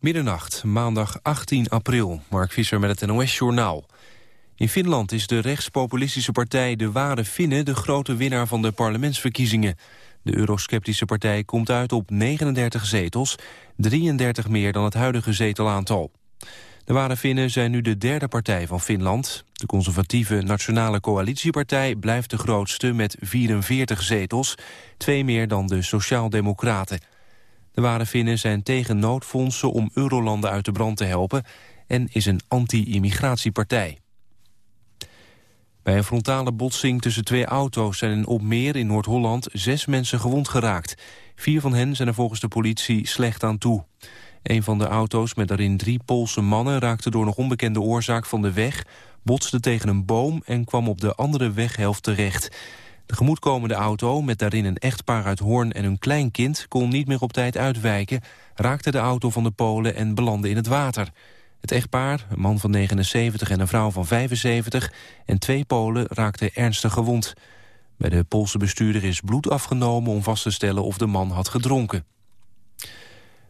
Middernacht, maandag 18 april. Mark Visser met het NOS-journaal. In Finland is de rechtspopulistische partij De Ware Finnen... de grote winnaar van de parlementsverkiezingen. De eurosceptische partij komt uit op 39 zetels... 33 meer dan het huidige zetelaantal. De Ware Finnen zijn nu de derde partij van Finland. De conservatieve Nationale Coalitiepartij blijft de grootste... met 44 zetels, twee meer dan de Sociaaldemocraten... De ware Finnen zijn tegen noodfondsen om eurolanden uit de brand te helpen... en is een anti-immigratiepartij. Bij een frontale botsing tussen twee auto's zijn in Opmeer in Noord-Holland zes mensen gewond geraakt. Vier van hen zijn er volgens de politie slecht aan toe. Een van de auto's met daarin drie Poolse mannen raakte door nog onbekende oorzaak van de weg, botste tegen een boom en kwam op de andere weghelft terecht. De gemoedkomende auto, met daarin een echtpaar uit Hoorn en hun kleinkind... kon niet meer op tijd uitwijken, raakte de auto van de Polen en belandde in het water. Het echtpaar, een man van 79 en een vrouw van 75... en twee Polen raakten ernstig gewond. Bij de Poolse bestuurder is bloed afgenomen om vast te stellen of de man had gedronken.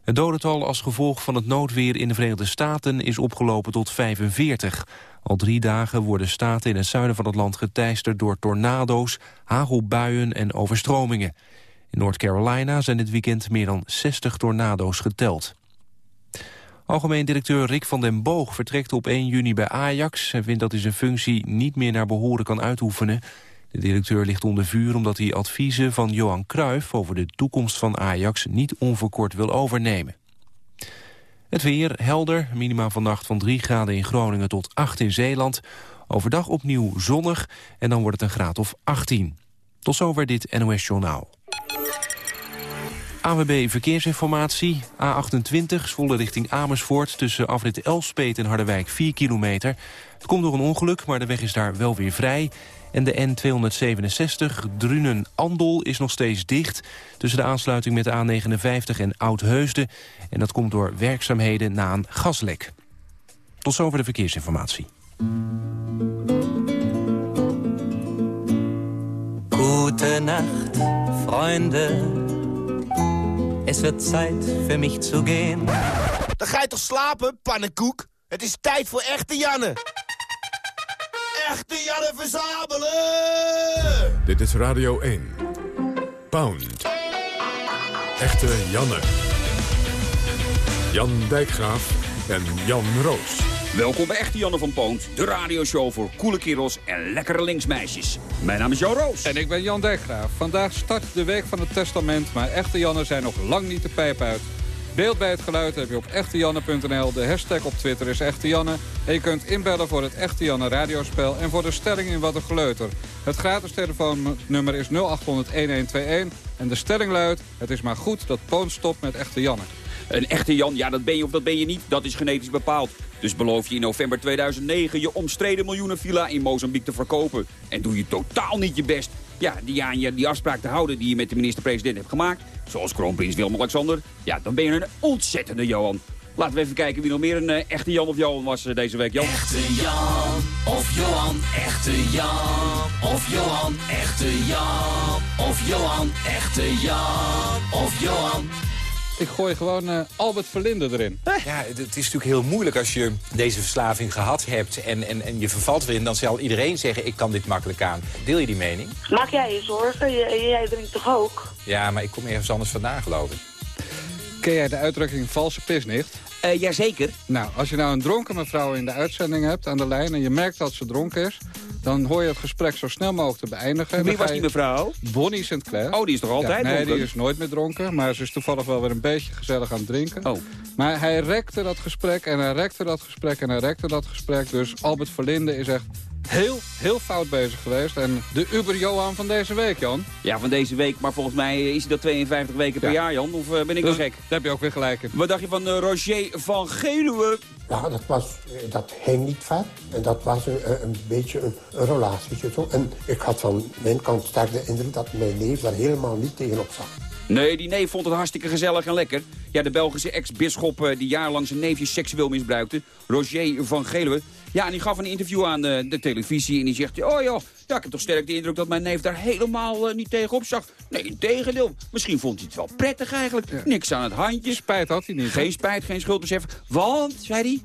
Het dodental als gevolg van het noodweer in de Verenigde Staten is opgelopen tot 45. Al drie dagen worden staten in het zuiden van het land geteisterd door tornado's, hagelbuien en overstromingen. In North Carolina zijn dit weekend meer dan 60 tornado's geteld. Algemeen directeur Rick van den Boog vertrekt op 1 juni bij Ajax... en vindt dat hij zijn functie niet meer naar behoren kan uitoefenen. De directeur ligt onder vuur omdat hij adviezen van Johan Cruijff... over de toekomst van Ajax niet onverkort wil overnemen. Het weer helder, minima vannacht van 3 graden in Groningen tot 8 in Zeeland. Overdag opnieuw zonnig en dan wordt het een graad of 18. Tot zover dit NOS Journaal. AWB Verkeersinformatie, A28, Zwolle richting Amersfoort... tussen afrit Elspet en Harderwijk 4 kilometer. Het komt door een ongeluk, maar de weg is daar wel weer vrij. En de N267 Drunen-Andel is nog steeds dicht... tussen de aansluiting met de A59 en Oud-Heusden. En dat komt door werkzaamheden na een gaslek. Tot zover de verkeersinformatie. Nacht, vrienden. Es wird Zeit für mich zu gehen. Dan ga je toch slapen, pannenkoek? Het is tijd voor echte Janne echte Janne verzamelen! Dit is Radio 1. Pound. Echte Janne. Jan Dijkgraaf en Jan Roos. Welkom bij Echte Janne van Poont, de radioshow voor coole kerels en lekkere linksmeisjes. Mijn naam is Jan Roos. En ik ben Jan Dijkgraaf. Vandaag start de Week van het Testament, maar Echte Janne zijn nog lang niet de pijp uit. Beeld bij het geluid heb je op echtejanne.nl. De hashtag op Twitter is Echte Janne. En je kunt inbellen voor het Echte Janne radiospel en voor de stelling in Wat een Geleuter. Het gratis telefoonnummer is 0800-1121. En de stelling luidt, het is maar goed dat Poon stopt met Echte Janne. Een echte Jan, ja dat ben je of dat ben je niet, dat is genetisch bepaald. Dus beloof je in november 2009 je omstreden miljoenen villa in Mozambique te verkopen. En doe je totaal niet je best ja, die aan je die afspraak te houden die je met de minister-president hebt gemaakt... zoals kroonprins Willem-Alexander, ja, dan ben je een ontzettende Johan. Laten we even kijken wie nog meer een uh, echte Jan of Johan was uh, deze week, Jan. Echte Jan of Johan, echte Jan of Johan, echte Jan of Johan, echte Jan of Johan. Ik gooi gewoon uh, Albert Verlinde erin. Ja, het is natuurlijk heel moeilijk als je deze verslaving gehad hebt... en, en, en je vervalt erin, dan zal iedereen zeggen... ik kan dit makkelijk aan. Deel je die mening? Maak jij je zorgen? jij drinkt toch ook? Ja, maar ik kom ergens anders vandaan, geloof ik. Ken jij de uitdrukking valse pisnicht? Uh, jazeker. Nou, als je nou een dronken mevrouw in de uitzending hebt aan de lijn... en je merkt dat ze dronken is... dan hoor je het gesprek zo snel mogelijk te beëindigen. Wie was die mevrouw? Bonnie Sinclair. Oh, die is toch altijd ja, Nee, die is nooit meer dronken. Maar ze is toevallig wel weer een beetje gezellig aan het drinken. Oh. Maar hij rekte dat gesprek en hij rekte dat gesprek en hij rekte dat gesprek. Dus Albert Verlinde is echt heel, heel fout bezig geweest. En de Uber-Johan van deze week, Jan. Ja, van deze week. Maar volgens mij is hij dat 52 weken per jaar, Jan. Of uh, ben ik dus, wel gek? Daar heb je ook weer gelijk in. Wat dacht je van uh, Roger van Geluwe? Ja, dat, was, dat ging niet ver. En dat was een, een beetje een, een relatietje. Zo. En ik had van mijn kant sterk de indruk dat mijn neef daar helemaal niet tegenop zag. Nee, die neef vond het hartstikke gezellig en lekker. Ja, de Belgische ex-bisschop eh, die jarenlang zijn neefje seksueel misbruikte. Roger van Geluwe. Ja, en die gaf een interview aan de, de televisie en die zegt... Oh joh, ja, ik heb toch sterk de indruk dat mijn neef daar helemaal eh, niet tegenop zag. Nee, in tegendeel. Misschien vond hij het wel prettig eigenlijk. Niks aan het handje. Spijt had hij niet. Geen spijt, geen schuldbesef. Want, zei hij,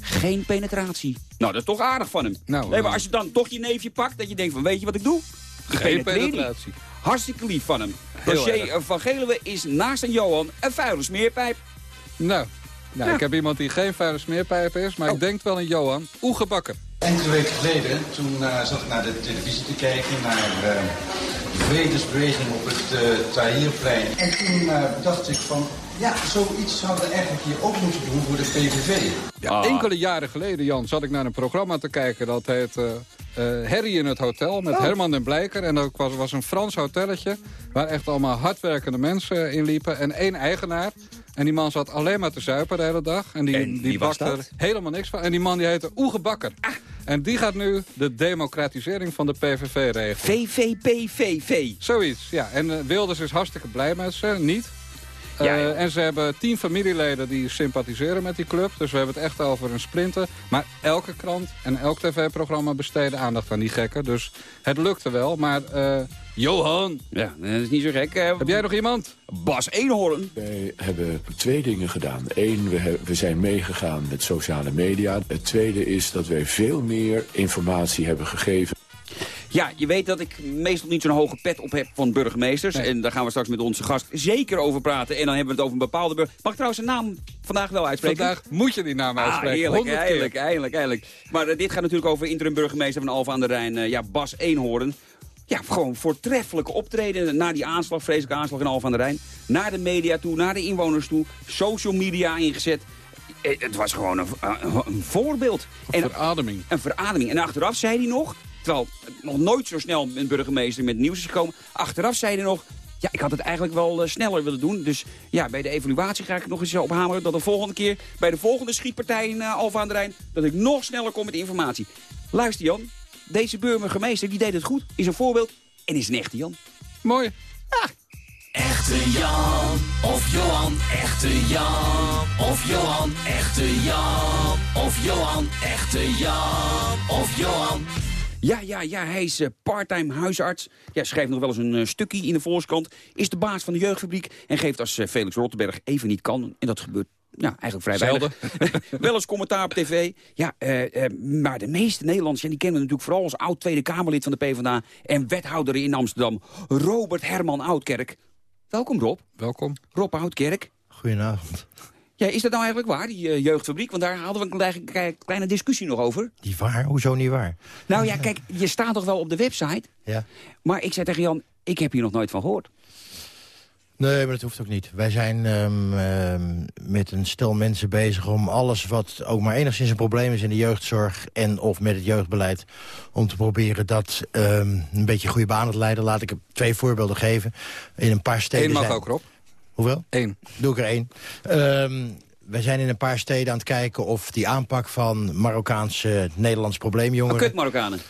geen penetratie. Nou, dat is toch aardig van hem. Nou, nee, maar eh, als je dan toch je neefje pakt, dat je denkt van, weet je wat ik doe? Ik Geen penetreer die. Hartstikke lief van hem. Roger van Geluwe is naast een Johan een vuile smeerpijp. Nou, nou ik heb iemand die geen vuile smeerpijp is, maar Oh. ik denk wel een Johan. Oegebakken. Enkele weken geleden, toen eh, zat ik naar de televisie te kijken, naar eh, de vredesbeweging op het eh Tahrirplein. En toen eh, dacht ik van, ja, zoiets zouden we eigenlijk hier ook moeten doen voor de PVV. Ja, Ah. Enkele jaren geleden, Jan, zat ik naar een programma te kijken. Dat heet eh eh, Harry in het Hotel met Herman den Blijker. En dat was, was een Frans hotelletje waar echt allemaal hardwerkende mensen in liepen. En één eigenaar. En die man zat alleen maar te zuipen de hele dag. En die, En die bakte er helemaal niks van. En die man die heette Oege Bakker. En die gaat nu de democratisering van de PVV regelen. VVPVV. Zoiets, ja. En eh, Wilders is hartstikke blij met ze, niet. Ja, Eh, ja. en ze hebben tien familieleden die sympathiseren met die club. Dus we hebben het echt over een sprinter. Maar elke krant en elk tv-programma besteden aandacht aan die gekken. Dus het lukte wel. Maar eh, Johan, Ja, dat is niet zo gek. Heb jij nog iemand? Bas Eenhoorn. Wij hebben twee dingen gedaan. Eén, we, we zijn meegegaan met sociale media. Het tweede is dat wij veel meer informatie hebben gegeven. Ja, je weet dat ik meestal niet zo'n hoge pet op heb van burgemeesters. Nee. En daar gaan we straks met onze gast zeker over praten. En dan hebben we het over een bepaalde burger. Mag ik trouwens een naam vandaag wel uitspreken? Vandaag moet je die naam Ah, uitspreken. heerlijk, 100 keer. eindelijk, eindelijk, eindelijk. Maar eh, dit gaat natuurlijk over interim burgemeester van Alfa aan de Rijn, eh, ja, Bas Eenhoorn. Ja, gewoon voortreffelijke optreden na die aanslag, vreselijke aanslag in Alfa aan de Rijn. Naar de media toe, naar de inwoners toe, social media ingezet. Eh, Het was gewoon een, een, een voorbeeld. En Verademing. een verademing. En achteraf zei hij nog, terwijl nog nooit zo snel een burgemeester met nieuws is gekomen. Achteraf zei hij nog, ja, ik had het eigenlijk wel eh, sneller willen doen. Dus ja, bij de evaluatie ga ik nog eens op hameren dat de volgende keer, bij de volgende schietpartij in uh, Alfa aan de Rijn, dat ik nog sneller kom met informatie. Luister Jan, deze burgemeester, die deed het goed, is een voorbeeld en is een echte Jan. Mooi. Echte Jan of Johan, echte Jan of Johan, echte Jan of Johan, echte Jan of Johan. Ja, ja, ja, hij is eh, parttime huisarts. Ja, schrijft nog wel eens een eh, stukje in de Volkskrant. Is de baas van de jeugdfabriek en geeft als eh, Felix Rottenberg even niet kan. En dat gebeurt nou, eigenlijk vrij Zelden. weinig. wel eens commentaar op tv. Ja, eh, eh, maar de meeste Nederlanders, ja, die kennen we natuurlijk vooral als oud Tweede Kamerlid van de PvdA... en wethouder in Amsterdam, Robert Herman Oudkerk. Welkom Rob. Welkom. Rob Oudkerk. Goedenavond. Ja, is dat nou eigenlijk waar, die eh, jeugdfabriek? Want daar hadden we een kleine, discussie nog over. Die waar? Hoezo niet waar? Nou ja, kijk, je staat toch wel op de website? Ja. Maar ik zei tegen Jan, ik heb hier nog nooit van gehoord. Nee, maar dat hoeft ook niet. Wij zijn ehm, ehm, met een stel mensen bezig om alles wat ook maar enigszins een probleem is in de jeugdzorg en of met het jeugdbeleid, om te proberen dat ehm, een beetje goede banen te leiden. Laat ik er twee voorbeelden geven. In een paar steden Eén mag zijn- ook, Rob. Hoeveel? Eén. Doe ik er één. Ehm, wij zijn in een paar steden aan het kijken of die aanpak van Marokkaanse Nederlands probleemjongeren... Kut Marokkanen.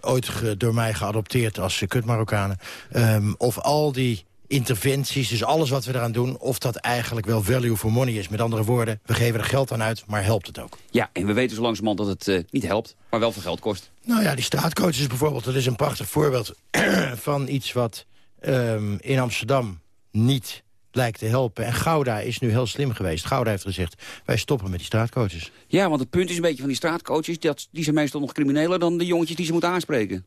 ooit door mij geadopteerd als uh, kut-Marokkanen. Ehm, of al die interventies, dus alles wat we eraan doen... of dat eigenlijk wel value for money is. Met andere woorden, we geven er geld aan uit, maar helpt het ook? Ja, en we weten zo langzamerhand dat het eh, niet helpt, maar wel veel geld kost. Nou ja, die straatcoaches bijvoorbeeld, dat is een prachtig voorbeeld... van iets wat ehm, in Amsterdam niet lijkt te helpen. En Gouda is nu heel slim geweest. Gouda heeft gezegd, wij stoppen met die straatcoaches. Ja, want het punt is een beetje van die straatcoaches... Dat, die zijn meestal nog crimineler dan de jongetjes die ze moeten aanspreken.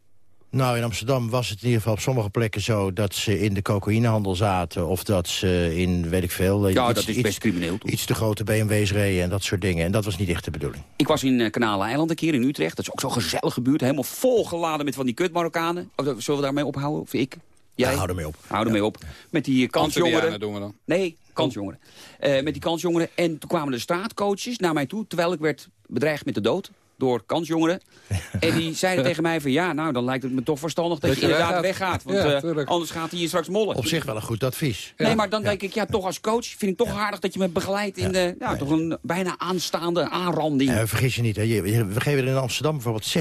Nou, in Amsterdam was het in ieder geval op sommige plekken zo... dat ze in de cocaïnehandel zaten of dat ze in, weet ik veel... Ja, iets- dat is best crimineel, toch? Iets te grote BMW's reden en dat soort dingen. En dat was niet echt de bedoeling. Ik was in uh, Kanaleiland een keer in Utrecht. Dat is ook zo'n gezellige buurt. Helemaal volgeladen met van die kut Marokkanen. Oh, zullen we daarmee ophouden? Of ik? Jij? Ja, hou ermee op. Hou ermee op. Met die uh, kansjongeren. Doen we dan. Nee, kansjongeren. Uh, met die kansjongeren. En toen kwamen de straatcoaches naar mij toe... terwijl ik werd bedreigd met de dood door kansjongeren. En die zeiden tegen mij van... ja, nou, dan lijkt het me toch verstandig dat, Dat je je inderdaad weggaat. weggaat. Want Ja, uh, anders gaat hij je straks mollen. Op zich wel een goed advies. Nee, maar dan denk ik, ja, toch als coach vind ik toch aardig dat je me begeleidt in de, ja, toch een bijna aanstaande aanranding. Uh, vergis je niet, hè. We geven er in Amsterdam bijvoorbeeld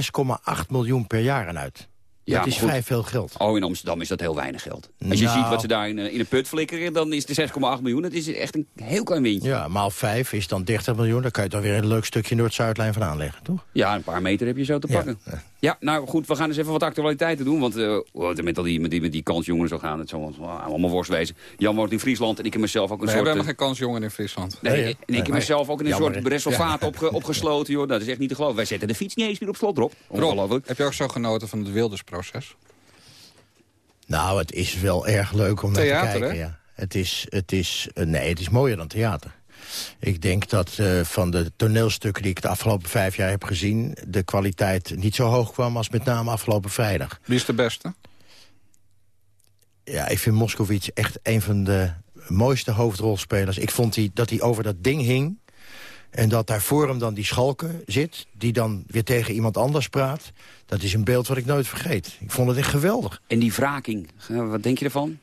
6,8 miljoen per jaar aan uit. Ja, dat is vrij veel geld. Oh, in Amsterdam is dat heel weinig geld. Als je Nou. ziet wat ze daar in, eh, in een put flikkeren, dan is het 6,8 miljoen. Dat is echt een heel klein windje. Ja, maal 5 is dan 30 miljoen. Daar kan je toch weer een leuk stukje Noord-Zuidlijn van aanleggen, toch? Ja, een paar meter heb je zo te pakken. Ja, nou goed, we gaan eens even wat actualiteiten doen. Want eh, het met, al die, met, die, met die kansjongen zo gaan, het zal allemaal worst wezen. Jan woont in Friesland en ik heb mezelf ook een We soort... hebben eh, helemaal geen kansjongen in Friesland. Nee, en ik Nee, heb mezelf ook in een Jammer, soort reservaat opge- opgesloten, joh. Dat is echt niet te geloven. Wij zetten de fiets niet eens meer op slot erop. Rob, Ongelooflijk. heb je ook zo genoten van het Wildersproces? Nou, het is wel erg leuk om naar te kijken. hè? Ja. Het is, het is, eh, nee, het is mooier dan theater. Ik denk dat eh, van de toneelstukken die ik de afgelopen vijf jaar heb gezien... de kwaliteit niet zo hoog kwam als met name afgelopen vrijdag. Wie is de beste? Ja, ik vind Moskowitz echt een van de mooiste hoofdrolspelers. Ik vond die, dat hij over dat ding hing... en dat daar voor hem dan die schalke zit... die dan weer tegen iemand anders praat. Dat is een beeld wat ik nooit vergeet. Ik vond het echt geweldig. En die wraking, wat denk je ervan?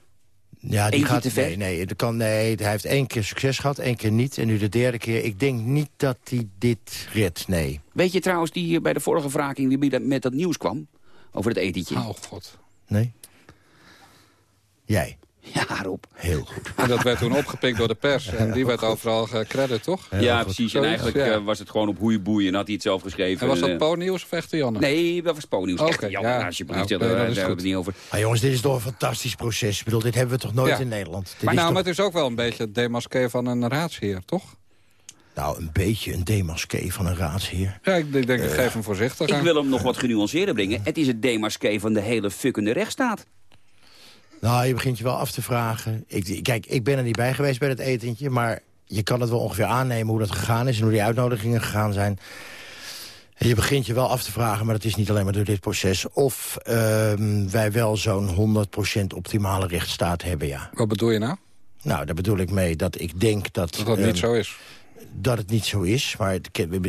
Ja, die gaat, te ver? Nee, nee, dat kan, nee, hij heeft één keer succes gehad, één keer niet. En nu de derde keer. Ik denk niet dat hij dit redt, nee. Weet je trouwens, die hier bij de vorige wraking die bij dat- met dat nieuws kwam? Over het etentje. Oh god. Nee? Jij? Ja, Rob. Heel goed. En dat werd toen opgepikt door de pers. En die werd overal gecredit, toch? ja, precies. En eigenlijk ja. eh, was het gewoon op hoeieboei en had hij het zelf geschreven. En was dat eh, Po-nieuws of echte Janne? Nee, dat was Po-nieuws. Oké, Echt jammer, ja. alsjeblieft. Nou, Ja, oké, daar hebben we goed. het niet over. Maar jongens, dit is toch een fantastisch proces. Ik bedoel, dit hebben we toch nooit Ja. in Nederland. Dit Maar is nou, toch- maar het is ook wel een beetje het demasqué van een raadsheer, toch? Nou, een beetje een demasqué van een raadsheer. Ja, ik denk, ik geef hem voorzichtig Ik aan. wil hem nog wat genuanceerder brengen. Het is het demasqué van de hele fuckende rechtsstaat. Nou, je begint je wel af te vragen. Ik, kijk, ik ben er niet bij geweest bij dat etentje... maar je kan het wel ongeveer aannemen hoe dat gegaan is... en hoe die uitnodigingen gegaan zijn. En je begint je wel af te vragen, maar dat is niet alleen maar door dit proces... of ehm, wij wel zo'n 100% optimale rechtsstaat hebben, ja. Wat bedoel je nou? Nou, daar bedoel ik mee dat ik denk dat... Dat dat ehm, niet zo is. dat het niet zo is. Maar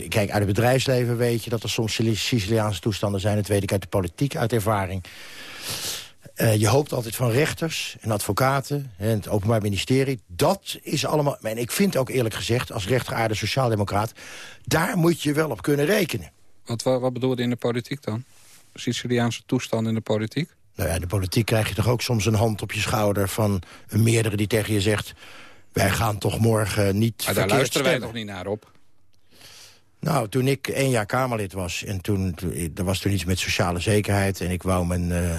kijk, uit het bedrijfsleven weet je dat er soms Siciliaanse toestanden zijn. Dat weet ik uit de politiek, uit ervaring. Eh, je hoopt altijd van rechters en advocaten en het Openbaar Ministerie. Dat is allemaal... En ik vind ook eerlijk gezegd, als rechtgeaarde sociaaldemocraat... daar moet je wel op kunnen rekenen. Wat, wat, wat in de politiek dan? Siciliaanse toestand in de politiek? Nou ja, in de politiek krijg je toch ook soms een hand op je schouder... van een meerdere die tegen je zegt... wij gaan toch morgen niet Maar daar luisteren wij toch niet naar op? Nou, toen ik één jaar Kamerlid was... en toen, toen- er was toen iets met sociale zekerheid... en ik wou mijn eh,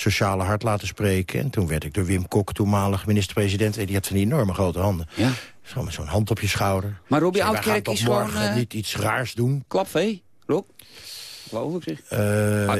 sociale hart laten spreken... en toen werd ik door Wim Kok, toenmalig minister-president... en die had van die enorme grote handen. Ja. Zo met zo'n hand op je schouder. Maar Robbie gaan Oudkerk toch is morgen gewoon... eh, niet iets raars doen. Klapvee, Rob. Geloof ik zeg.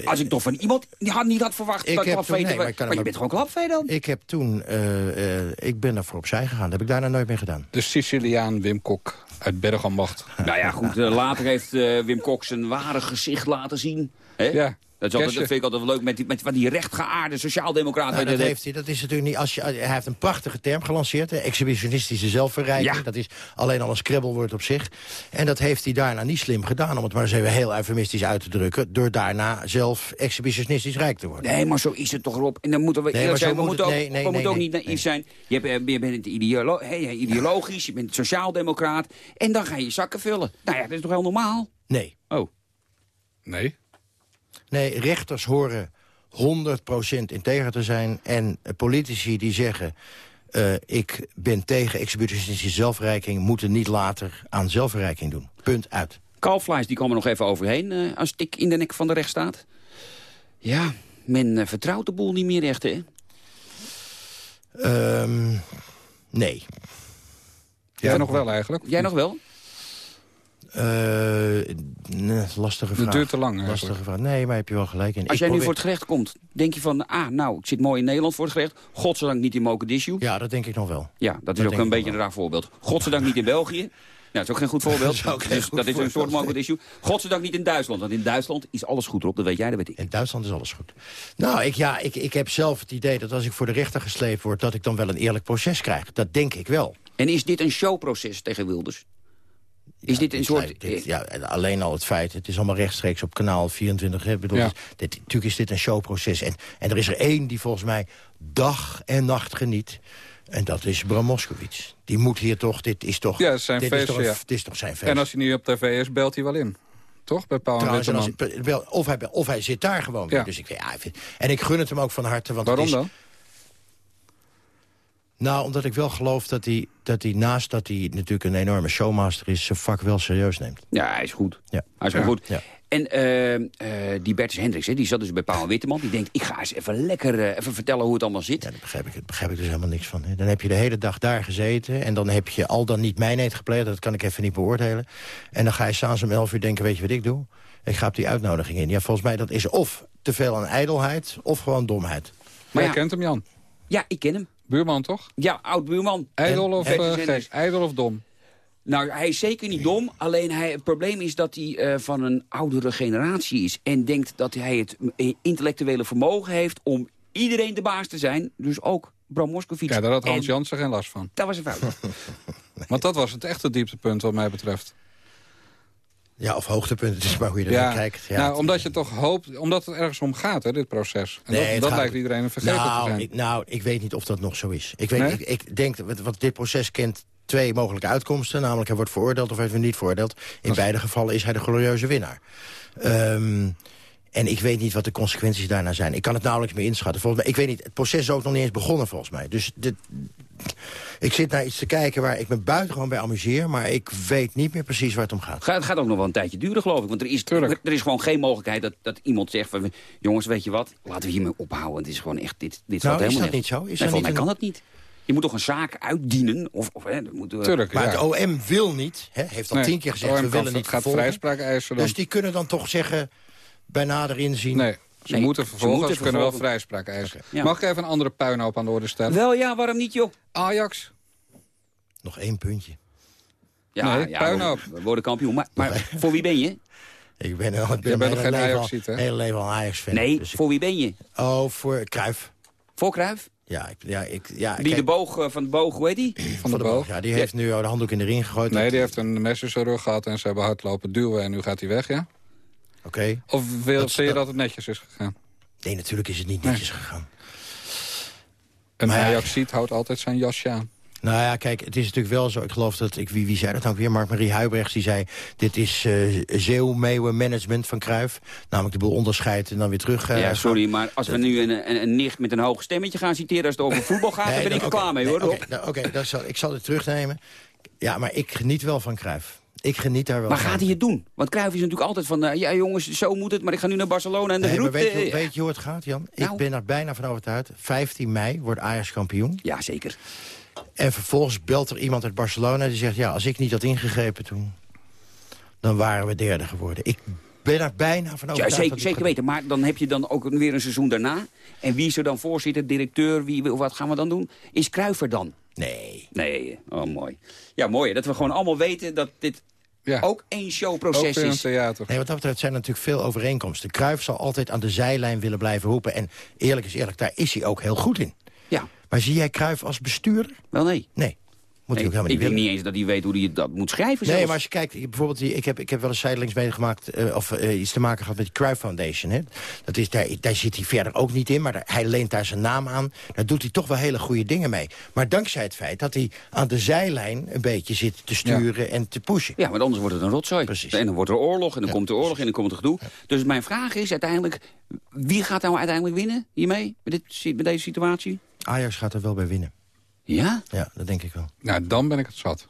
Eh, Als ik toch van iemand die had niet had verwacht Ik dat heb klapvee... toen- nee, maar maar, ik kan je hem bent gewoon klapvee dan? ik heb toen... eh, eh, ik ben daarvoor opzij gegaan. Dat heb ik daarna nooit meer gedaan. De Siciliaan Wim Kok uit Bergambacht. Nou ja, goed. later heeft Wim Kok zijn ware gezicht laten zien. Hè? Ja. Dat, is altijd, dat vind ik altijd wel leuk met die, met van die rechtgeaarde sociaaldemocraten. Nou, Dat- heeft hij, dat is natuurlijk niet... Als je, hij heeft een prachtige term gelanceerd, hè, exhibitionistische zelfverrijking. Ja. Dat is alleen al een scrabblewoord op zich. En dat heeft hij daarna niet slim gedaan, om het maar eens even heel eufemistisch uit te drukken... door daarna zelf exhibitionistisch rijk te worden. Nee, maar zo is het toch, Rob. En dan moeten we Nee, eerlijk zijn. We moet moeten ook, nee, we nee, moeten ook niet naïef nee. zijn. Je, hebt, eh, je bent ideolo hey, ideologisch, je bent sociaaldemocraat. En dan ga je je zakken vullen. Nou ja, dat is toch heel normaal? Nee. Oh. Nee. Nee, rechters horen 100% integer te zijn. En politici die zeggen... eh, ik ben tegen exhibitionistische zelfverrijking... moeten niet later aan zelfverrijking doen. Punt uit. Kalfvlees, die kwam er nog even overheen eh, als tik in de nek van de rechtsstaat. Ja, men eh, vertrouwt de boel niet meer echt, hè? Ehm, nee. Jij nog wel eigenlijk? Jij nog wel? Eh, nee, lastige vraag. Het duurt te lang eigenlijk. Lastige vraag. Nee, maar heb je wel gelijk in. Als Ik jij nu voor het gerecht komt, denk je van... ah, nou, ik zit mooi in Nederland voor het gerecht. Godzijdank niet in Mogadishu. Ja, dat denk ik nog wel. Ja, dat is ook een beetje wel. een raar voorbeeld. Godzijdank niet in België. Ja, dat is ook geen goed voorbeeld. Dat is Dus goed dat is een soort voorbeeld, Mogadishu. Godzijdank niet in Duitsland. Want in Duitsland is alles goed op. Dat weet jij, dat weet ik. In Duitsland is alles goed. Nou, ik, ja, ik, ik heb zelf het idee dat als ik voor de rechter gesleept word... dat ik dan wel een eerlijk proces krijg. Dat denk ik wel. En is dit een showproces tegen Wilders? Is dit een soort... Dit- ja, en alleen al het feit, het is allemaal rechtstreeks op kanaal 24. Hè, bedoel, Ja. dit, dit- natuurlijk is dit een showproces. En, en er is er één die volgens mij dag en nacht geniet. En dat is Bram Moskowitz. Die moet hier toch, dit is toch... Ja, het is zijn dit is toch ja. Dit is toch zijn feest. En als hij niet op tv is, belt hij wel in. toch? Bij Paul en Trouwens, als of, hij, of hij zit daar gewoon. Ja. Dus ik, ja, ik vind- en ik gun het hem ook van harte. Want Waarom het is, dan? Nou, omdat ik wel geloof dat hij, dat hij naast dat hij natuurlijk een enorme showmaster is... zijn vak wel serieus neemt. Ja, hij is goed. Ja. Hij is wel Ja. goed. Ja. En eh, eh, die Bertus Hendricks, hè, die zat dus bij Paul Witteman. Die denkt, ik ga eens even lekker eh, even vertellen hoe het allemaal zit. Ja, daar begrijp ik, daar begrijp ik dus helemaal niks van. hè. Dan heb je de hele dag daar gezeten... en dan heb je al dan niet mijnheid gepleegd. Dat kan ik even niet beoordelen. En dan ga je s'avonds om 11 uur denken, weet je wat ik doe? Ik ga op die uitnodiging in. Ja, volgens mij dat is of te veel aan ijdelheid... of gewoon domheid. Maar ja. jij kent hem, Jan. Ja, ik ken hem. Buurman, toch? Ja, oud-buurman. Ijdel of, eh, Hendricks. gek? Ijdel of dom? Nou, hij is zeker niet dom. Alleen hij, het probleem is dat hij eh, van een oudere generatie is. En denkt dat hij het eh, intellectuele vermogen heeft om iedereen de baas te zijn. Dus ook Bram Moskowitz. Ja, daar had Hans En Jansen geen last van. Dat was een fout. Want dat was het echte dieptepunt wat mij betreft. Ja, of hoogtepunt, het is maar hoe je Ja, naar kijkt. Ja, nou, omdat je toch hoopt, omdat het ergens om gaat, hè, dit proces. En Nee, dat het dat gaat- lijkt iedereen een vergeten te nou, zijn. Ik, nou, ik weet niet of dat nog zo is. Ik, weet, Nee? ik, ik denk, dat wat dit proces kent twee mogelijke uitkomsten. Namelijk, hij wordt veroordeeld of hij wordt niet veroordeeld. In beide gevallen is hij de glorieuze winnaar. Ehm, en ik weet niet wat de consequenties daarna zijn. Ik kan het nauwelijks meer inschatten. Volgens mij, ik weet niet, het proces is ook nog niet eens begonnen volgens mij. Dus dit, ik zit naar iets te kijken waar ik me buitengewoon bij amuseer... maar ik weet niet meer precies waar het om gaat. Ga- Het gaat ook nog wel een tijdje duren, geloof ik. Want er is, Tuurlijk. er is gewoon geen mogelijkheid dat, dat iemand zegt... van jongens, weet je wat, laten we hiermee ophouden. Het is gewoon echt, dit, dit Nou, valt is helemaal dat niet zo? Is nee, dat niet mij een- kan dat niet. Je moet toch een zaak uitdienen? Of, of, hè, dat moet, Tuurlijk, Maar ja. het OM wil niet, hè, heeft al Nee, tien keer gezegd... We willen niet het gaat vrijspraak eisen dan. Dus die kunnen dan toch zeggen, bij nader inzien... Nee, ze Nee, moeten ze vervolgen, ze, moeten kunnen wel vrijspraak eisen. Ja. Mag ik even een andere puinhoop aan de orde stellen? Wel ja, waarom niet, joh? Ajax. Nog één puntje. Ja, Nee, ja puinhoop. we, worden kampioen. Maar, maar voor wie ben je? Ik ben, al, ik ben nog geen hè? hele leven al Ajax-fan. Nee, Dus ik- voor wie ben je? oh, voor Cruijff. Voor Cruijff? Ja, ik, ja, ik, ja, Die kijk, de boog eh, van de boog, hoe heet die? Van de boog. Ja, die heeft nu oh, de handdoek in de ring gegooid. Nee, die heeft een mes in zijn rug gehad en ze hebben hardlopen duwen en nu gaat hij weg, ja? Oké. Of wil, Dat- je dat- dat het netjes is gegaan? Nee, natuurlijk is het niet netjes gegaan. Een. Ajaxiet houdt altijd zijn jasje aan. Nou ja, kijk, het is natuurlijk wel zo. Ik geloof dat, ik, wie, wie zei dat nou weer? Mark-Marie Huibrechts, die zei... dit is uh, zeeuwmeeuwen management van Cruijff. Namelijk de boel onderscheid en dan weer terug. eh, ja, gaan. sorry, maar als we nu een, een, een nicht met een hoog stemmetje gaan citeren... als het over voetbal gaat, dan ben ik er klaar mee, nee, hoor. Oké, Rob. nou, oké, dat zal- ik zal het terugnemen. Ja, maar ik geniet wel van Cruijff. Ik geniet daar wel Maar van. gaat hij het doen? Want Cruijff is natuurlijk altijd van... eh, ja, jongens, zo moet het, maar ik ga nu naar Barcelona en de Nee, maar groet... weet, je, eh, weet je hoe het gaat, Jan? Nou. Ik ben er bijna van overtuigd. 15 mei wordt Ajax kampioen. Ja, zeker. En vervolgens belt er iemand uit Barcelona die zegt... ja, als ik niet had ingegrepen toen, dan waren we derde geworden. Ik ben er bijna van Ja, overtuigd. zeker, dat zeker het weten. Maar dan heb je dan ook weer een seizoen daarna. En wie is er dan voorzitter, directeur, wie, wat gaan we dan doen? Is Cruijff er dan? Nee. Nee, oh mooi. Ja, mooi. Dat we gewoon allemaal weten dat dit Ja. ook één showproces Ook weer een is. theater. Nee, wat dat betreft zijn er natuurlijk veel overeenkomsten. Cruijff zal altijd aan de zijlijn willen blijven roepen. En eerlijk is eerlijk, daar is hij ook heel goed in. Ja, Maar zie jij Cruijff als bestuurder? wel nee. Nee. Moet hij Nee, ook helemaal ik niet denk niet eens dat hij weet hoe hij dat moet schrijven Nee, zelfs. maar als je kijkt, bijvoorbeeld, ik, heb, ik heb wel eens zijdelings meegemaakt... eh, of eh, iets te maken gehad met de Cruyff Foundation. Hè. Dat is, daar, daar zit hij verder ook niet in, maar daar- hij leent daar zijn naam aan. Daar doet hij toch wel hele goede dingen mee. Maar dankzij het feit dat hij aan de zijlijn een beetje zit te sturen en te pushen. Ja, want anders wordt het een rotzooi. Precies. En dan wordt er oorlog, en dan Ja, komt er oorlog, en dan komt er gedoe. Dus mijn vraag is uiteindelijk... wie gaat nou uiteindelijk winnen hiermee, met, dit, met deze situatie? Ajax gaat er wel bij winnen. Ja? Ja, dat denk ik wel. Nou, dan ben ik het zat.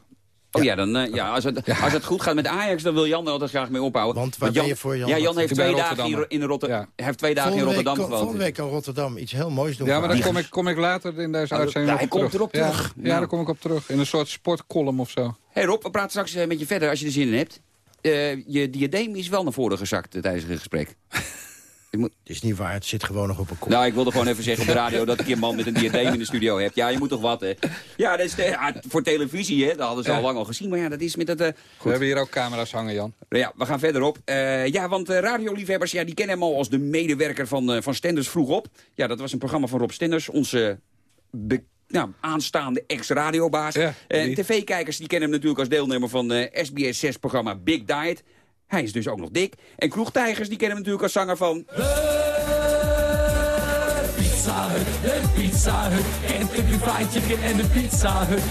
Oh ja, dan, eh, ja, als, het, als het goed gaat met Ajax, dan wil Jan er altijd graag mee ophouden. Want waar ben je voor, Jan? Ja, Jan heeft twee dagen in, in Rotterdam. Ja. Heeft twee dagen in Volgende week, Rotterdam kan- volgende gewoond. week kan Rotterdam iets heel moois doen. Ja, maar daar Ajax. kom ik, kom ik later in deze Oh, uitzending hij komt terug. erop Ja, terug. Ja, Nou. daar kom ik op terug. In een soort sportcolumn of zo. Hé Rob, we praten straks eh, met je verder als je er zin in hebt. Eh, je diadeem is wel naar voren gezakt tijdens het gesprek. Je moet- Het is niet waar, het zit gewoon nog op een kop. Nou, ik wilde gewoon even zeggen op de radio dat ik hier een man met een diadeem in de studio heb. Ja, je moet toch wat, hè? Ja, dat is de- ja, voor televisie, hè? Dat hadden ze Ja. al lang al gezien. Maar ja, dat is met het... eh, We hebben hier ook camera's hangen, Jan. Ja, we gaan verder op. Eh, ja, want eh, radioliefhebbers, ja, die kennen hem al als de medewerker van, eh, van Stenders Vroeg Op. Ja, dat was een programma van Rob Stenders, onze nou, aanstaande ex-radiobaas. Ja, Eh, die. TV-kijkers die kennen hem natuurlijk als deelnemer van eh SBS 6-programma Big Diet. Hij is dus ook nog dik. En Kroegtijgers, die kennen hem natuurlijk als zanger van... Pizza Hut, de Pizza Hut. Kentucky Fried Chicken en de Pizza Hut.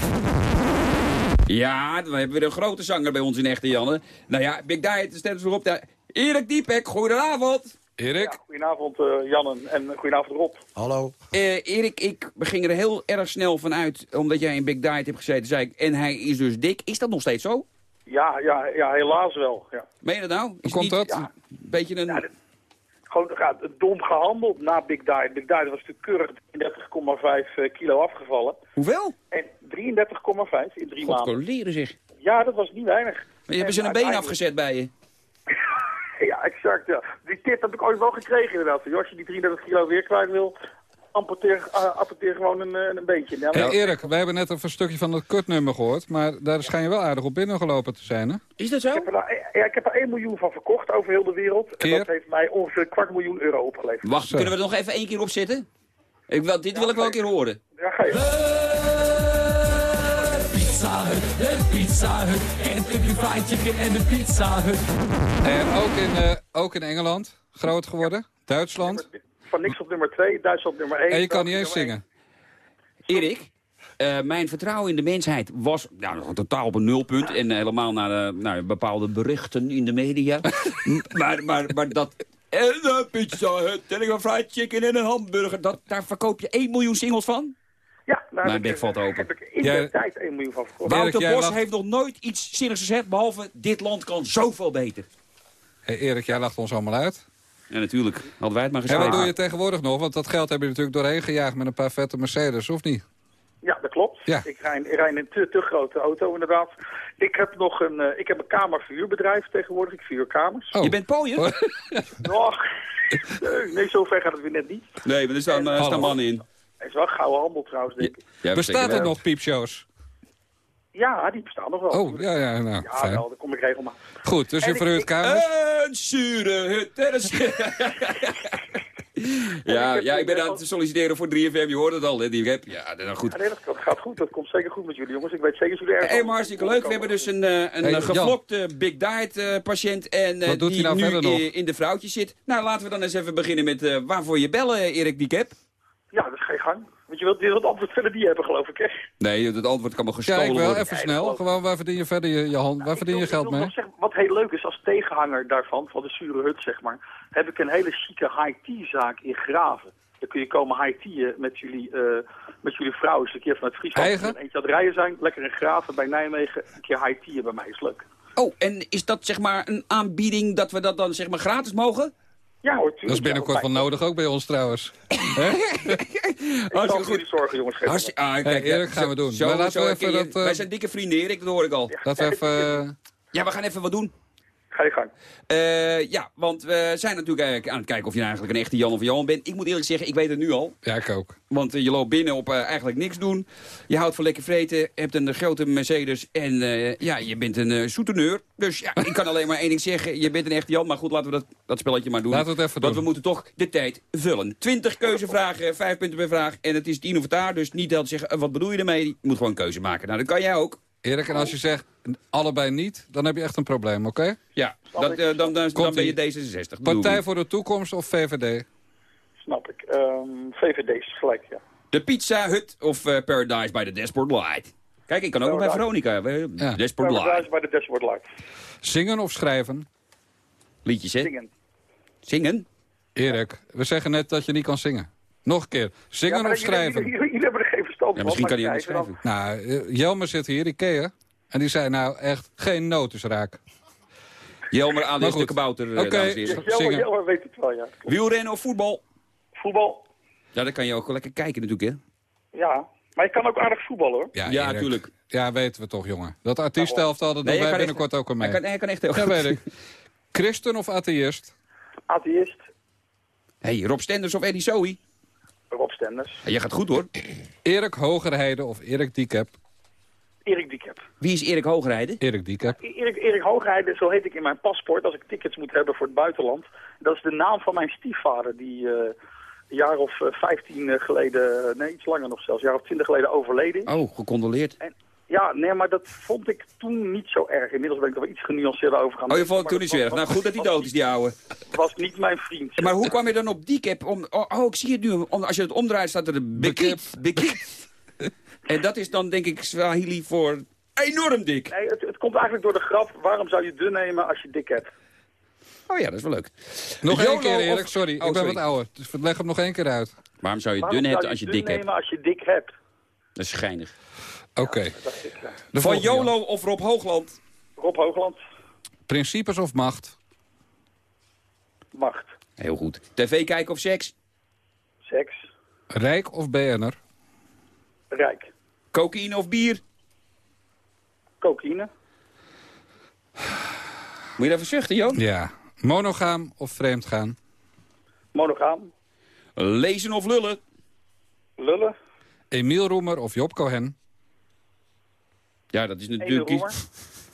Ja, dan hebben we een grote zanger bij ons in Echte Janne. Nou ja, Big Diet, Stenders Vroeg Op, daar- Erik Diepek, goedenavond. Erik? Goedenavond eh, Jan en, en goedenavond Rob. Hallo. Eh, Erik, ik ging er heel erg snel van uit, omdat jij in Big Diet hebt gezeten, zei ik, en hij is dus dik. Is dat nog steeds zo? Ja, ja, ja helaas wel. Ja. Meen je dat nou? Is komt niet dat? Een beetje een... Gewoon ja, dom gehandeld na Big Diet. Big Diet was natuurlijk keurig 33,5 kilo afgevallen. Hoeveel? En 33,5 in drie God, maanden. leren zich. Ja, dat was niet weinig. Maar je hebben En ze een been afgezet bij je. Ja, exact. Ja. Die tip heb ik ooit wel gekregen inderdaad. Als je die 33 kilo weer kwijt wil, amputeer, uh, amputeer gewoon een, eh, een beentje. Ja, Hey, Erik, wij hebben net een stukje van het kutnummer gehoord. Maar daar schijn je wel aardig op binnengelopen te zijn, hè? Is dat zo? Ik heb, er, nou- ja, ik heb er 1 miljoen van verkocht over heel de wereld. En dat heeft mij ongeveer een kwart miljoen euro opgeleverd. Wacht, kunnen we er nog even één keer op zitten? Ik wil, dit wil ik wel een keer horen. Ja, ga je. Pizza Hut, de Pizza Hut. En Kentucky Fried Chicken en de Pizza Hut. En ook in, eh, ook in Engeland groot geworden. Duitsland. Van niks op nummer 2, Duitsland nummer 1. En je kan niet eens zingen. Erik, eh, mijn vertrouwen in de mensheid was nou, totaal op een nulpunt. En helemaal naar eh, nou, bepaalde berichten in de media. maar, maar, maar dat... En een pizza hut, en een fried chicken en een hamburger. Dat, daar verkoop je 1 miljoen singles van? Ja, daar Mijn heb bek ik, valt open. heb ik in Jij- de tijd 1 miljoen van verkocht. Wouter Bos lacht- heeft nog nooit iets zinnigs gezegd... behalve dit land kan zoveel beter. Hey, Erik, jij lacht ons allemaal uit. Ja, natuurlijk. Hadden wij het maar En gezegd. wat doe je tegenwoordig nog? Want dat geld heb je natuurlijk doorheen gejaagd met een paar vette Mercedes, of niet? Ja, dat klopt. Ja. Ik rijd, in een te, te grote auto inderdaad. Ik heb nog een, eh, ik heb een kamerverhuurbedrijf tegenwoordig. Ik verhuur kamers. Oh. Je bent pooier? Och, nee, nee, zo ver gaat het weer net niet. Nee, maar er staan, eh, staan mannen in. Het is wel gouden handel trouwens, denk ik. Ja, Bestaat er nog piepshows? Ja, die bestaan nog wel. Oh, ja, ja, nou, Ja, fijn. wel, daar kom ik regelmatig. Goed, dus je verhuurt kamers? Een zure hut. ja, ja, ik ben aan het solliciteren voor 3FM. Je hoort het al, hè, die heb. Ja, dat is goed. Ja, nee, dat, gaat goed. Dat komt zeker goed met jullie jongens. Ik weet zeker dat jullie ergens... Hey, maar hartstikke leuk. We hebben dus een, eh, een Hey, eh, Jan. gevlokte Big Diet eh, patiënt. En eh, Wat doet die hij nou nu verder nog? i- in de vrouwtjes zit. Nou, laten we dan eens even beginnen met eh, waarvoor je bellen, Erik Diekep. Ja, dat is geen gang. Want je wilt, wilt antwoord verder die hebben, geloof ik, hè? Nee, het antwoord kan maar Ja, gestolen ik wil worden. even snel. Gewoon, waar verdien je verder je, je, hand, waar verdien je geld mee? zeggen, wat heel leuk is, als tegenhanger daarvan, van de Zure Hut, zeg maar, heb ik een hele chique high-tea-zaak in Graven. Dan kun je komen high-teaen met jullie, eh, met jullie vrouw eens een keer vanuit Friesland. Eigen? En Eentje aan het rijden zijn, lekker in Graven bij Nijmegen, een keer high-teaen bij mij is leuk. Oh, en is dat zeg maar een aanbieding dat we dat dan zeg maar gratis mogen? Ja hoor. Dat is binnenkort wel nodig, ook bij ons trouwens. Ik zal voor jullie zorgen, jongens. Hartstikke, ah, Hey, kijk, Erik, ja, gaan we doen. Zo, Maar laten zo we even dat, eh, Wij zijn dikke vrienden, Erik, dat hoor ik al. Laten we even... eh, Ja, we gaan even wat doen. Ga je gang. Eh, ja, want we zijn natuurlijk eigenlijk aan het kijken of je nou eigenlijk een echte Jan of Johan bent. Ik moet eerlijk zeggen, ik weet het nu al. Ja, ik ook. Want eh, je loopt binnen op eh, eigenlijk niks doen. Je houdt van lekker vreten, hebt een grote Mercedes en eh, ja, je bent een souteneur. Dus ja, ik kan alleen maar één ding zeggen. Je bent een echte Jan, maar goed, laten we dat, dat spelletje maar doen. Laten we het even Want doen. we moeten toch de tijd vullen. 20 keuzevragen, 5 punten per vraag. En het is tien of het daar, dus niet dat zeggen, wat bedoel je ermee? Je moet gewoon een keuze maken. Nou, dat kan jij ook. Erik, en als je zegt allebei niet, dan heb je echt een probleem, oké? Ja, dat, eh, dan, dan, dan ben je Komt-ie. D66. bedoel Partij voor de Toekomst of VVD? Snap ik. Ehm VVD is gelijk, ja. De Pizza Hut of eh, Paradise by the Dashboard Light. Kijk, ik kan ook nog bij Veronica. We- Ja. Dashboard Paradise Light. bij de Dashboard Light. Zingen of schrijven? Liedjes, hè? Zingen. Zingen? Erik, we zeggen net dat je niet kan zingen. Nog een keer. Zingen Ja, of schrijven? Ja, misschien kan hij anders schrijven schrijven. Nou, eh, Jelmer zit hier, je. En die zei nou echt geen notus raak. Jelmer goed. de kabouter, eh, Oké. dames en dan. heren. Ja, Zingen. Jelmer, Jelmer weet het wel, ja. Wielrennen of voetbal? Voetbal, Ja, dan kan je ook wel lekker kijken natuurlijk, hè? ja. Maar je kan ook aardig voetballen, hoor. Ja, natuurlijk. Ja, weten we toch, jongen. Dat artiestenelftal, dat Nee, doen wij binnenkort ook al mee. Hij kan, hij kan echt heel Ja, goed. weet ik. Christen of atheïst? Atheïst, Hey, Rob Stenders of Eddie Zoe? Rob Stenders, Ja, je gaat goed, hoor. Erik Hogerheide of Erik Diekep? Erik Diekep. Wie is Erik Hoogrijden? Erik Diekep. Erik, Erik Hoogheide, zo heet ik in mijn paspoort als ik tickets moet hebben voor het buitenland. Dat is de naam van mijn stiefvader die eh, een jaar of eh, 15 geleden, nee iets langer nog zelfs, een jaar of 20 geleden overleden is. Oh, gecondoleerd. En, ja, nee, maar dat vond ik toen niet zo erg. Inmiddels ben ik er wel iets genuanceerder over gaan Oh, je vond het toen niet zo erg. Nou, goed dat hij dood is, die ouwe. was, was niet mijn vriend. Maar hoe kwam je dan op die cap? Om, oh, oh, ik zie het nu. Om, als je het omdraait, staat er een bekip. Bekip. en dat is dan, denk ik, Swahili voor enorm dik. Nee, het, het komt eigenlijk door de grap, waarom zou je dun nemen als je dik hebt? Oh ja, dat is wel leuk. Nog één keer, Erik. of- Sorry, Oh, ik ben sorry. wat ouder. Dus leg hem nog één keer uit. Waarom zou je Waarom dun zou hebben als je dun dik hebt? nemen als je dik hebt? Dat is geinig. Oké. Ja. Van Jan. YOLO of Rob Hoogland? Rob Hoogland, Principes of macht? macht, Heel goed. TV kijken of seks? seks, Rijk of BN'er? rijk, Cocaïne of bier? cocaïne, Moet je even zuchten, Joon? Ja. Monogaam of vreemdgaan? monogaam, Lezen of lullen? lullen, Emiel Roemer of Job Cohen? Ja, dat is natuurlijk...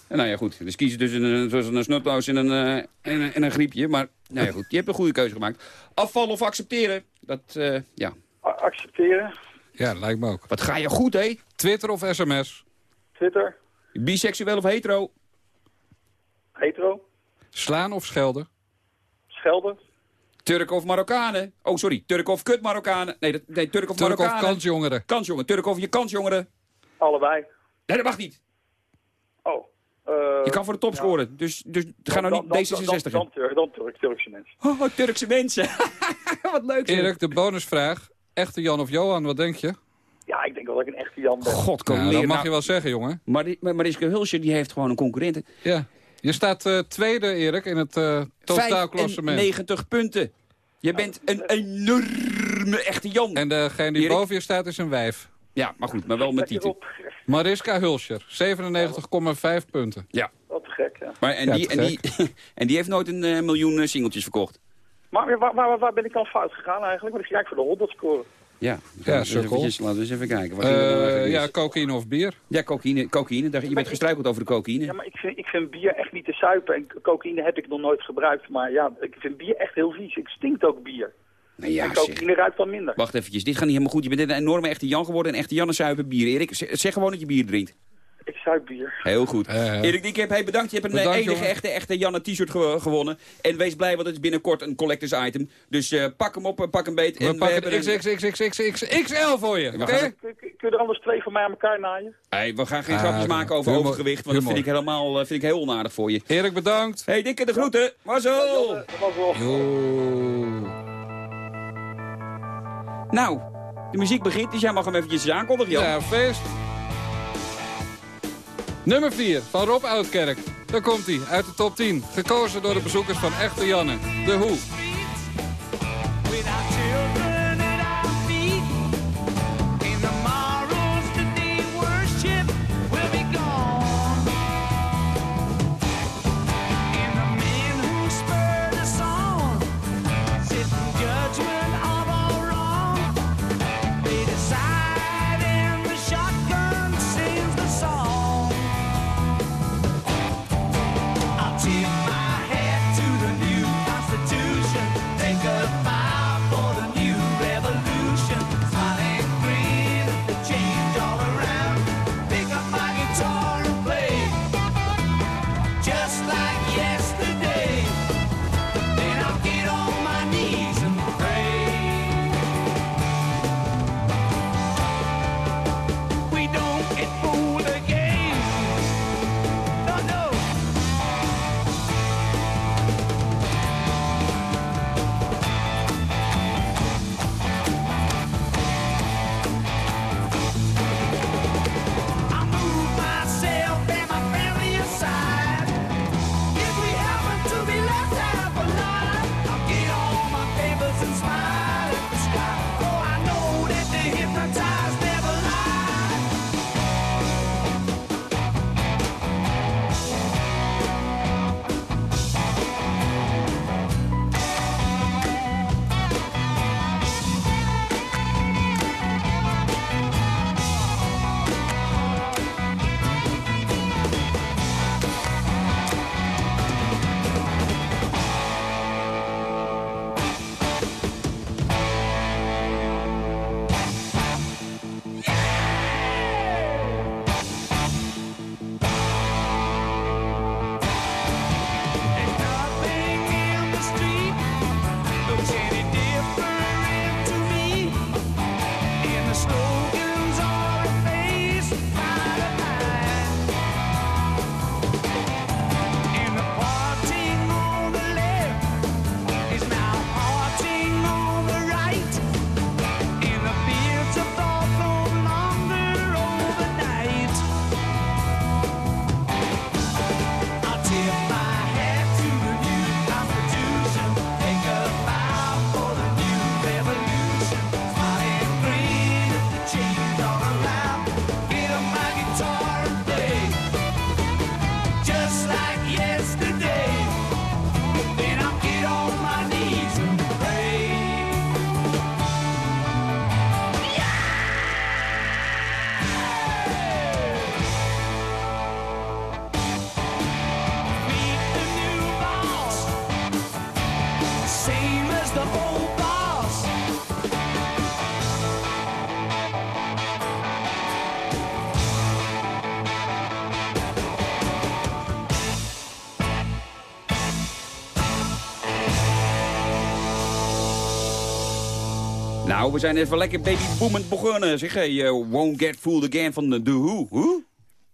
Nou ja, goed. Dus kiezen tussen een, tussen een snotloos en een, eh, en, een- en een griepje. Maar nou ja, goed. Je hebt een goede keuze gemaakt. Afvallen of accepteren? Dat, eh, ja. A- accepteren, Ja, lijkt me ook. Wat ga je goed, hé? Twitter of sms? Twitter, Biseksueel of hetero? hetero, Slaan of schelden? schelden, Turk of Marokkanen? Oh, sorry. Turk of kut Marokkanen? Nee, dat, nee Turk of Turk of Marokkanen? kansjongeren? Kansjongen. Turk of je kansjongeren? allebei. Nee, dat mag niet. Oh. eh, Je kan voor de top scoren. Dus, dus ga nou niet dan- D66 dan, in. dan, Turk, dan Turk, Turkse mensen. Oh, Turkse mensen. Wat leuk. zeg. Erik, de bonusvraag. Echte Jan of Johan, wat denk je? Ja, ik denk wel dat ik een echte Jan ben. God, kom Nou, dat mag Nou, je wel zeggen, jongen. Maar Mariska Hulsje die heeft gewoon een concurrent. Ja. Je staat eh, tweede, Erik, in het eh totaalklassement. 95 punten. Je bent een enorme echte Jan. En degene die Erik? boven je staat is een wijf. Ja, maar goed, maar wel met titel. Mariska Hulscher, 97,5 punten. Ja. Wat te gek, ja. Maar, en, Ja, die, en, die, en die heeft nooit een eh, miljoen eh, singeltjes verkocht. Maar waar, waar, waar ben ik dan fout gegaan eigenlijk? Want ik ga eigenlijk voor de 100 scoren. Ja, Ja, dus sukkel. eventjes, laten we eens even kijken. Wat Eh, ja, cocaïne of bier? ja, cocaïne. cocaïne. Daar- Je bent gestruikeld over de cocaïne. Ja, maar ik vind, ik vind bier echt niet te suipen. En cocaïne heb ik nog nooit gebruikt. Maar ja, ik vind bier echt heel vies. Ik stinkt ook bier. Nou ja, en zeg. cocaïne ruikt dan minder. Wacht eventjes, dit gaat niet helemaal goed. Je bent een enorme echte Jan geworden. Een echte Janne suipen bier. Erik, zeg, gewoon dat je bier drinkt. Ik zuip bier. Heel goed. Erik hey, bedankt. Je hebt een eh, Bedankt, enige jongen. echte, echte Janne t-shirt ge- gewonnen. En wees blij, want het is binnenkort een collectors item. Dus eh, pak hem op, eh, pak hem beet. we en pakken hebben de een- XXXXXXL voor je. We Oké? gaan- Kun, je er anders twee van mij aan elkaar naaien? Hey, we gaan geen Ah, grapjes maken over overgewicht, want dat vind ik helemaal vind ik heel onaardig voor je. Erik, bedankt. hey, dikke de groeten. Was wel... Nou, de muziek begint, dus jij mag hem eventjes aankondigen, Jan. Ja, feest. Nummer 4 van Rob Oudkerk. Daar komt hij, uit de top 10. Gekozen door de bezoekers van Echte Janne. De Hoe. We zijn even lekker babyboomend begonnen. Zeg, hey, uh, won't get fooled again van de The Who. Who?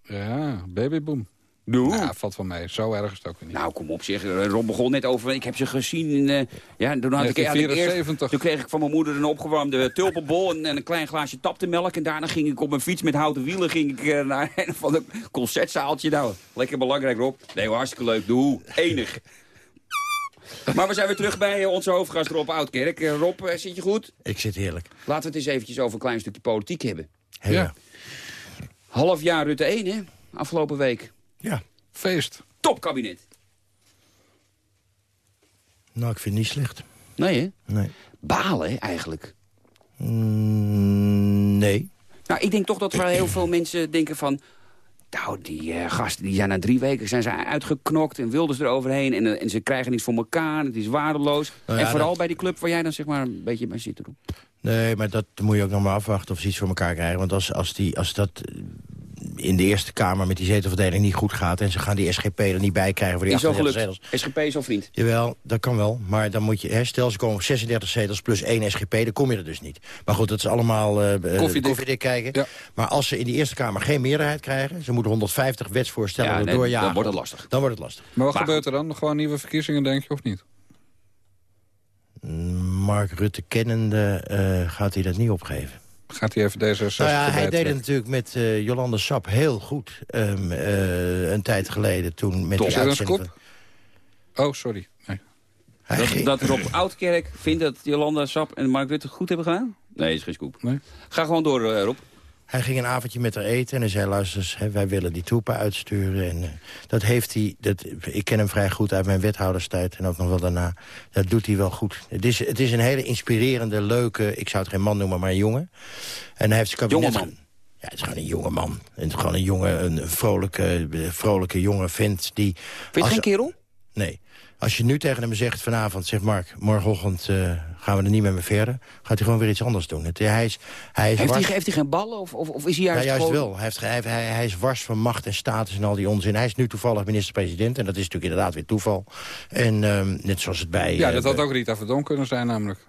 Ja, babyboom. The Who? Ja, valt van mij. Zo erg is het ook weer niet. Nou, kom op zeg. Rob begon net over... Ik heb ze gezien in... eh, ja, toen had ik, had ik eerst, 1974. toen kreeg ik van mijn moeder een opgewarmde tulpenbol... En, en een klein glaasje taptemelk. En daarna ging ik op mijn fiets met houten wielen... ging ik eh, naar een van de concertzaaltje. Nou, lekker belangrijk, Rob. Nee, hartstikke leuk. The Who. Enig. Maar we zijn weer terug bij eh, onze hoofdgast Rob Oudkerk. Eh, Rob, eh, zit je goed? Ik zit heerlijk. Laten we het eens eventjes over een klein stukje politiek hebben. Heel Ja. Half jaar Rutte 1, hè? Afgelopen week. ja. Feest. Topkabinet. Nou, ik vind het niet slecht. Nee, hè? Nee. Balen, hè, eigenlijk. Mm, nee. Nou, ik denk toch dat er heel veel mensen denken van... Nou, die eh, gasten die zijn na drie weken zijn ze uitgeknokt en wilden ze eroverheen. En, eh, en ze krijgen niets voor elkaar. Het is waardeloos. Nou ja, en vooral dat- bij die club waar jij dan zeg maar een beetje bij zit te doen. Nee, maar dat moet je ook nog maar afwachten of ze iets voor elkaar krijgen. Want als, als, die, als dat in de Eerste Kamer met die zetelverdeling niet goed gaat... en ze gaan die SGP er niet bij krijgen voor die Is wel 38 gelukt. zetels... SGP is al vriend. Jawel, dat kan wel. Maar dan moet je, hè, stel ze komen op 36 zetels plus één SGP, dan kom je er dus niet. Maar goed, dat is allemaal eh, eh, Koffiedik. koffiedik kijken. Ja. Maar als ze in die Eerste Kamer geen meerderheid krijgen... ze moeten 150 wetsvoorstellen Ja, nee, doorjagen. dan wordt het lastig. Dan wordt het lastig. Maar wat Maar gebeurt er dan? Gewoon nieuwe verkiezingen, denk je, of niet? Mark Rutte kennende eh, gaat hij dat niet opgeven. Gaat hij even D66 Nou ja, hij deed het natuurlijk met eh, Jolande Sap heel goed. ehm, eh, een tijd geleden toen met Toch, een van- Oh, sorry. Nee. Hij Dat, ging- dat Rob Oudkerk vindt dat Jolanda Sap en Mark Rutte het goed hebben gedaan? Nee, is geen scoop. Nee. Ga gewoon door, eh, Rob. Hij ging een avondje met haar eten en hij zei... luister hè, wij willen die troepen uitsturen. En, eh, dat heeft hij, dat, ik ken hem vrij goed uit mijn wethouderstijd en ook nog wel daarna. Dat doet hij wel goed. Het is, het is een hele inspirerende, leuke... ik zou het geen man noemen, maar een jongen. En hij heeft zijn kabinet... Jongeman. Ja, het is gewoon een jonge man. Het is gewoon een jonge, een vrolijke, eh, vrolijke jonge vent. Die, Vind je als- geen kerel? Nee. Als je nu tegen hem zegt vanavond, zeg Mark, morgenochtend eh, gaan we er niet meer mee verder, gaat hij gewoon weer iets anders doen. Het, hij is, hij is Heeft hij, heeft hij geen ballen of, of, of is hij ja, juist, juist gewoon... wel. Hij, heeft, hij, hij, hij is wars van macht en status en al die onzin. Hij is nu toevallig minister-president en dat is natuurlijk inderdaad weer toeval. En ehm, net zoals het bij... Ja, eh, dat had ook Rita Verdonk kunnen zijn namelijk.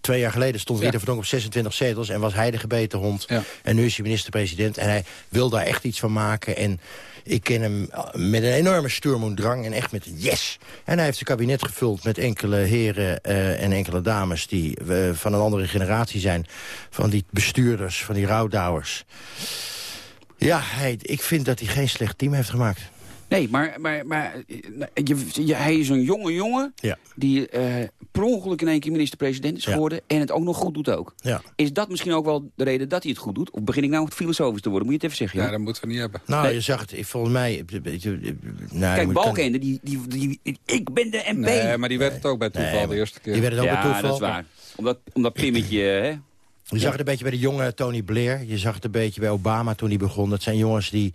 Twee jaar geleden stond Ja. Rita Verdonk op 26 zetels... en was hij de gebeten hond. Ja. En nu is hij minister-president en hij wil daar echt iets van maken. En ik ken hem eh, met een enorme Sturm und Drang en echt met een yes. En hij heeft zijn kabinet gevuld met enkele heren eh, en enkele dames... die eh, van een andere generatie zijn. Van die bestuurders, van die rouwdouwers. Ja, hij, ik vind dat hij geen slecht team heeft gemaakt. Nee, maar, maar, maar eh, je, je- hij is een jonge jongen Ja. die eh per ongeluk in één keer minister-president is Ja. geworden... en het ook nog goed doet ook. Ja. Is dat misschien ook wel de reden dat hij het goed doet? Of begin ik nou filosofisch te worden? Moet je het even zeggen, Ja, ja? dat moeten we niet hebben. Nou, Nee. je zag het, ik- volgens mij... eh, nou, Kijk, Balkenende, die, die, die, ik ben de MP. Nee, maar die werd het ook bij toeval Nee, de eerste keer. Die werd het ook ja, bij toeval. dat is waar. Omdat, omdat Pimmetje, hè? Je zag het een beetje bij de jonge Tony Blair. Je zag het een beetje bij Obama toen hij begon. Dat zijn jongens die,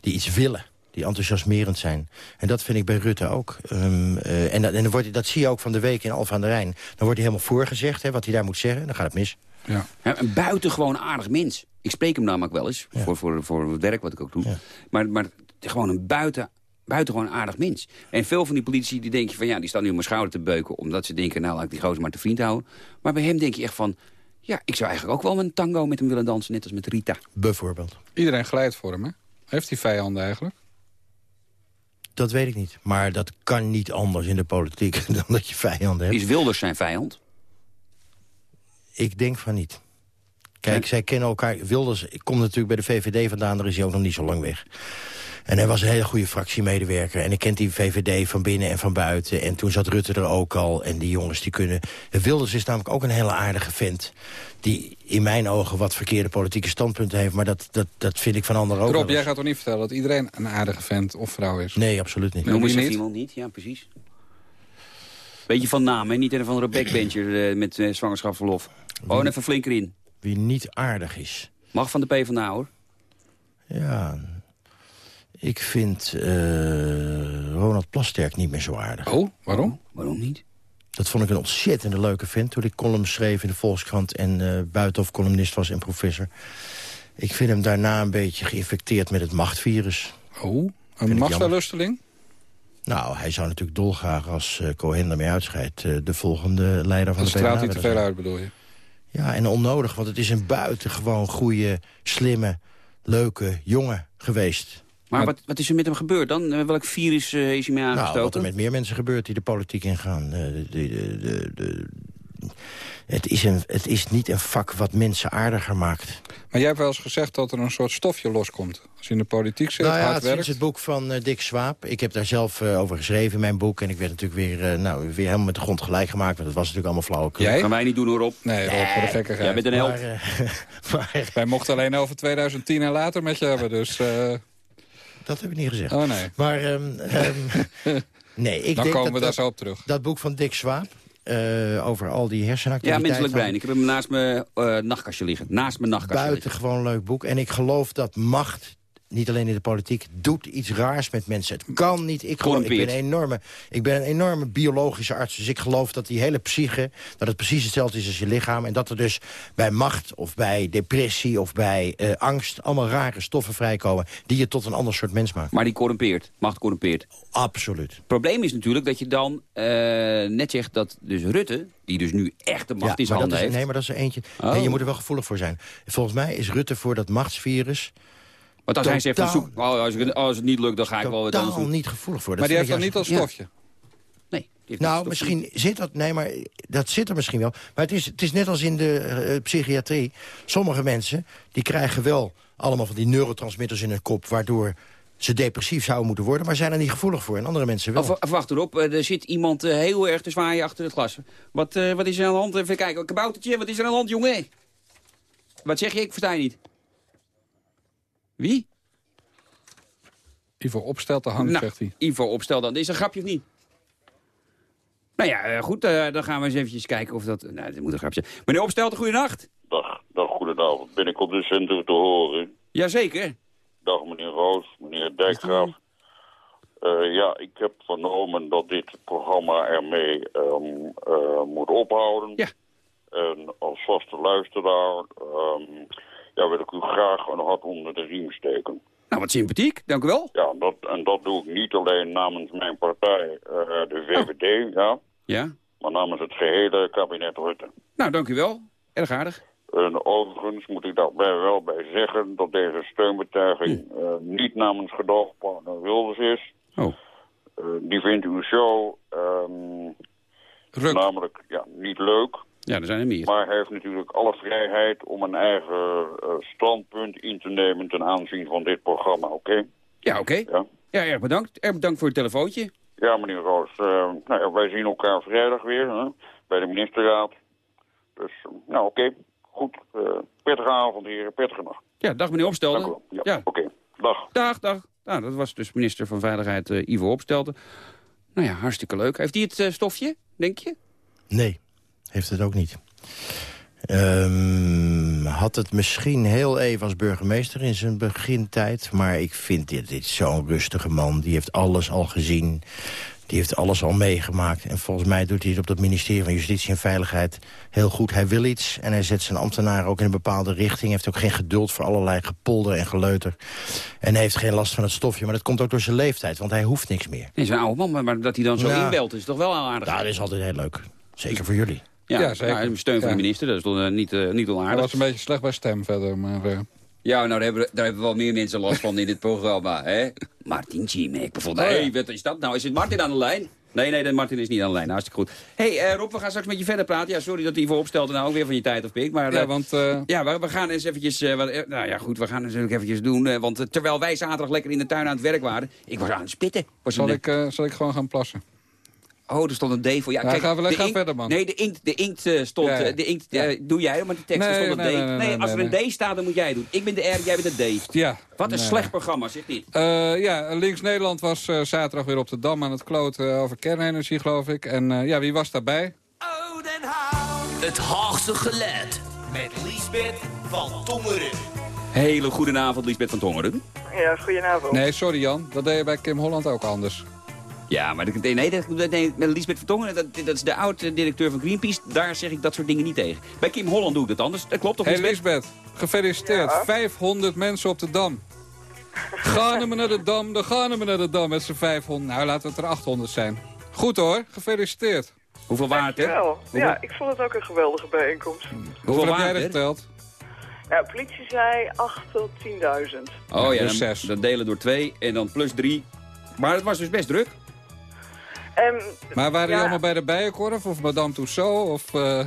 die iets willen. Die enthousiasmerend zijn. En dat vind ik bij Rutte ook. Ehm, eh, en dat, en dan wordt, dat zie je ook van de week in Alphen aan de Rijn. Dan wordt hij helemaal voorgezegd, hè, wat hij daar moet zeggen. Dan gaat het mis. Ja. Ja, een buitengewoon aardig mens. Ik spreek hem namelijk wel eens, voor, voor, voor het werk wat ik ook doe. Ja. Maar, maar gewoon een buiten, buitengewoon aardig mens. En veel van die politici die denken van... ja, die staan nu op mijn schouder te beuken... omdat ze denken, nou, laat ik die gozer maar te vriend houden. Maar bij hem denk je echt van... ja, ik zou eigenlijk ook wel een tango met hem willen dansen... net als met Rita. Bijvoorbeeld. Iedereen glijdt voor hem, hè? Heeft hij vijanden eigenlijk? Dat weet ik niet. Maar dat kan niet anders in de politiek dan dat je vijanden hebt. Is Wilders zijn vijand? Ik denk van niet. Kijk, zij kennen elkaar. Wilders komt natuurlijk bij de VVD vandaan, daar is hij ook nog niet zo lang weg. En hij was een hele goede fractiemedewerker. En ik kent die VVD van binnen en van buiten. En toen zat Rutte er ook al. En die jongens die kunnen... Wilders is namelijk ook een hele aardige vent. Die in mijn ogen wat verkeerde politieke standpunten heeft. Maar dat, dat, dat vind ik van anderen ook Rob, jij gaat toch niet vertellen dat iedereen een aardige vent of vrouw is? Nee, absoluut niet. Noem even niet? iemand niet, ja, precies. Beetje van naam, hè? Niet een of andere backbencher eh, met eh, zwangerschapsverlof. Gewoon even flink erin. Wie niet aardig is. Mag van de PvdA, hoor. Ja, ik vind eh, Ronald Plasterk niet meer zo aardig. Oh, waarom? Waarom niet? Dat vond ik een ontzettend leuke vent. Toen ik column schreef in de Volkskrant en eh buitenhof columnist was en professor. Ik vind hem daarna een beetje geïnfecteerd met het machtvirus. Oh, een machtsverlusteling? Nou, hij zou natuurlijk dolgraag als eh Cohen ermee uitscheidt... eh, de volgende leider van de PvdA straalt hij te veel uit, bedoel je? Ja, en onnodig, want het is een buitengewoon goede, slimme, leuke jongen geweest. Maar wat, wat is er met hem gebeurd dan? Eh, welk virus eh, is hij mee Nou, aangestoken? wat er met meer mensen gebeurt die de politiek ingaan. Eh, de, de, de, de- het, is een, het is niet een vak wat mensen aardiger maakt. Maar jij hebt wel eens gezegd dat er een soort stofje loskomt. Als je in de politiek zit, nou ja, hard het werkt. is het boek van Dick Swaap. Ik heb daar zelf over geschreven in mijn boek. En ik werd natuurlijk weer, eh, nou, weer helemaal met de grond gelijk gemaakt. Want het was natuurlijk allemaal flauwekul. Jij? Gaan wij niet doen hoor, Rob. Nee, Rob, voor de gekkigheid. Jij bent een held. Maar, maar Wij mochten alleen over 2010 en later met je hebben, dus... dat heb ik niet gezegd. Oh nee, Maar ehm, ehm, nee, ik dan denk komen dat, we daar zo op terug. dat boek van Dick Swaap... eh, over al die Ja, hersenactiviteiten... menselijk brein. Ik heb hem naast mijn eh, nachtkastje liggen. Naast mijn nachtkastje buitengewoon leuk boek. En ik geloof dat macht, niet alleen in de politiek, doet iets raars met mensen. Het kan niet. Ik, geloof, ik, ben, een enorme, ik ben een enorme biologische arts. Dus ik geloof dat die hele psyche, dat het precies hetzelfde is als je lichaam. En dat er dus bij macht of bij depressie of bij eh, angst... allemaal rare stoffen vrijkomen die je tot een ander soort mens maken. Maar die corrumpeert. Macht corrumpeert. Absoluut. Het probleem is natuurlijk dat je dan eh, net zegt dat dus Rutte... die dus nu echt de macht in zijn handen is, heeft... nee, maar dat is er eentje. Oh. Je moet er wel gevoelig voor zijn. Volgens mij is Rutte voor dat machtsvirus... Want als hij zegt, van, totaal- zoek, oh, als, ik- als het niet lukt, dan ga ik wel anders totaal doen. niet gevoelig voor. Dat Maar die heeft dan ik niet als stofje. Nee. Nou, misschien zit dat... Nee, maar dat zit er misschien wel. Maar het is, het is net als in de eh, psychiatrie. Sommige mensen die krijgen wel allemaal van die neurotransmitters in hun kop... waardoor ze depressief zouden moeten worden... maar zijn er niet gevoelig voor. En andere mensen wel. Of, of wacht erop, eh, er zit iemand eh, heel erg te zwaaien achter het glas. Wat, eh, wat is er aan de hand? Even kijken, een kaboutertje, wat is er aan de hand, jongen? Wat zeg je? Ik versta je niet. Wie? Ivo opstelt de hang, nou, zegt hij. Ivo, opstel dan. Is een grapje of niet? Nou ja, eh, goed, eh, dan gaan we eens eventjes kijken of dat... Nou, dat moet een grapje zijn. Meneer Opstelten, goedenacht. Dag, dag, goedenavond. Ben ik op de centrum te horen? Jazeker. Dag meneer Roos, meneer Dijkgraaf. Eh, ja, ik heb vernomen dat dit programma ermee ehm, eh, moet ophouden. Ja. En als vaste luisteraar ehm, ja, wil ik u graag een hart onder de riem steken. Nou, wat sympathiek, dank u wel. Ja, dat, en dat doe ik niet alleen namens mijn partij, eh, de VVD, ja, Ja? maar namens het gehele kabinet Rutte. Nou, dank u wel. Erg aardig. En overigens moet ik daarbij wel bij zeggen dat deze steunbetuiging Hm. eh, niet namens gedoogpartner Wilders is. Oh. Eh, die vindt uw show ehm, namelijk ja, niet leuk. Ja, er zijn er meer. Maar hij heeft natuurlijk alle vrijheid om een eigen eh, standpunt in te nemen ten aanzien van dit programma, oké? Ja, oké. Ja. Ja, erg bedankt. Erg bedankt voor het telefoontje. Ja, meneer Roos. eh, nou ja, wij zien elkaar vrijdag weer hè, bij de ministerraad. Dus, eh, nou oké. Goed. eh prettige avond, heren. Prettige nacht. Ja, dag meneer Opstelten. Dank u wel. Ja, oké. Dag. Dag, dag. Nou, dat was dus minister van Veiligheid eh, Ivo Opstelten. Nou ja, hartstikke leuk. Heeft hij het stofje, denk je? Nee, heeft het ook niet. Ehm, had het misschien heel even als burgemeester in zijn begintijd. Maar ik vind dit, dit zo'n rustige man. Die heeft alles al gezien. Die heeft alles al meegemaakt. En volgens mij doet hij het op dat ministerie van Justitie en Veiligheid heel goed. Hij wil iets en hij zet zijn ambtenaren ook in een bepaalde richting. Hij heeft ook geen geduld voor allerlei gepolder en geleuter. En hij heeft geen last van het stofje. Maar dat komt ook door zijn leeftijd, want hij hoeft niks meer. Nee, zo'n oude man, maar, maar dat hij dan zo Ja. inbelt is toch wel aardig? Ja, dat is altijd heel leuk. Zeker voor jullie. Ja, Ja, zeker. nou, steun van de minister, dat is eh, niet, eh, niet onaardig. was een beetje slecht bij stem verder, maar... eh, Ja, nou, daar hebben, daar hebben wel meer mensen last van in dit programma, hè? Martin G-Mac bijvoorbeeld. Oh, ja. hey, wat is dat nou? Is het Martin aan de lijn? Nee, nee, Martin is niet aan de lijn. Hartstikke goed. hey, eh, Rob, we gaan straks met je verder praten. Ja, sorry dat hij voor opstelde nou ook weer van je tijd of pik. Maar, ja, want... Ja, we, we gaan eens eventjes... wat, nou ja, goed, we gaan natuurlijk eventjes doen. want terwijl wij zaterdag lekker in de tuin aan het werk waren... Ik was aan het spitten. Was zal, een, ik, zal ik gewoon gaan plassen? Oh, er stond een D voor. Ja, Ja, kijk, gaan we- de gaan inkt- verder, man. Nee, de inkt, de inkt eh, stond... Ja, ja. eh, De inkt, Ja. eh, doe jij, maar die tekst Nee, stond een nee, D. nee, nee, nee, als er nee, een D staat, dan moet jij het doen. Ik ben de R, jij bent de D. Ja. Wat een Nee. slecht programma, zeg dit. Eh, ja, Links Nederland was eh, zaterdag weer op de Dam aan het kloten over kernenergie, geloof ik. En eh, ja, wie was daarbij? Het Haagse geluid. Met Liesbeth van Tongeren. Hele goede avond, Lisbeth van Tongeren. Ja, goedenavond. Nee, sorry Jan, dat deed je bij Kim Holland ook anders. Ja, maar de- nee, nee, dat- nee, met Lisbeth van Tongeren, dat, dat is de oud-directeur van Greenpeace. Daar zeg ik dat soort dingen niet tegen. Bij Kim Holland doe ik het anders. Dat klopt toch, Hey Lisbeth? Lisbeth, gefeliciteerd. 500 mensen op de Dam. Gaan we naar de Dam, dan gaan we naar de Dam met z'n 500. Nou, laten we het er 800 zijn. Goed hoor, gefeliciteerd. Hoeveel waard, hè? Hoeveel, Ja, ik vond het ook een geweldige bijeenkomst. hoeveel heb jij er? Nou, politie zei 8 tot 10.000. Oh ja, dus dan, zes. dan delen door twee en dan plus drie. Maar het was dus best druk. En, Maar waren die ja, allemaal bij de Bijenkorf of Madame Tussauds? Of, eh,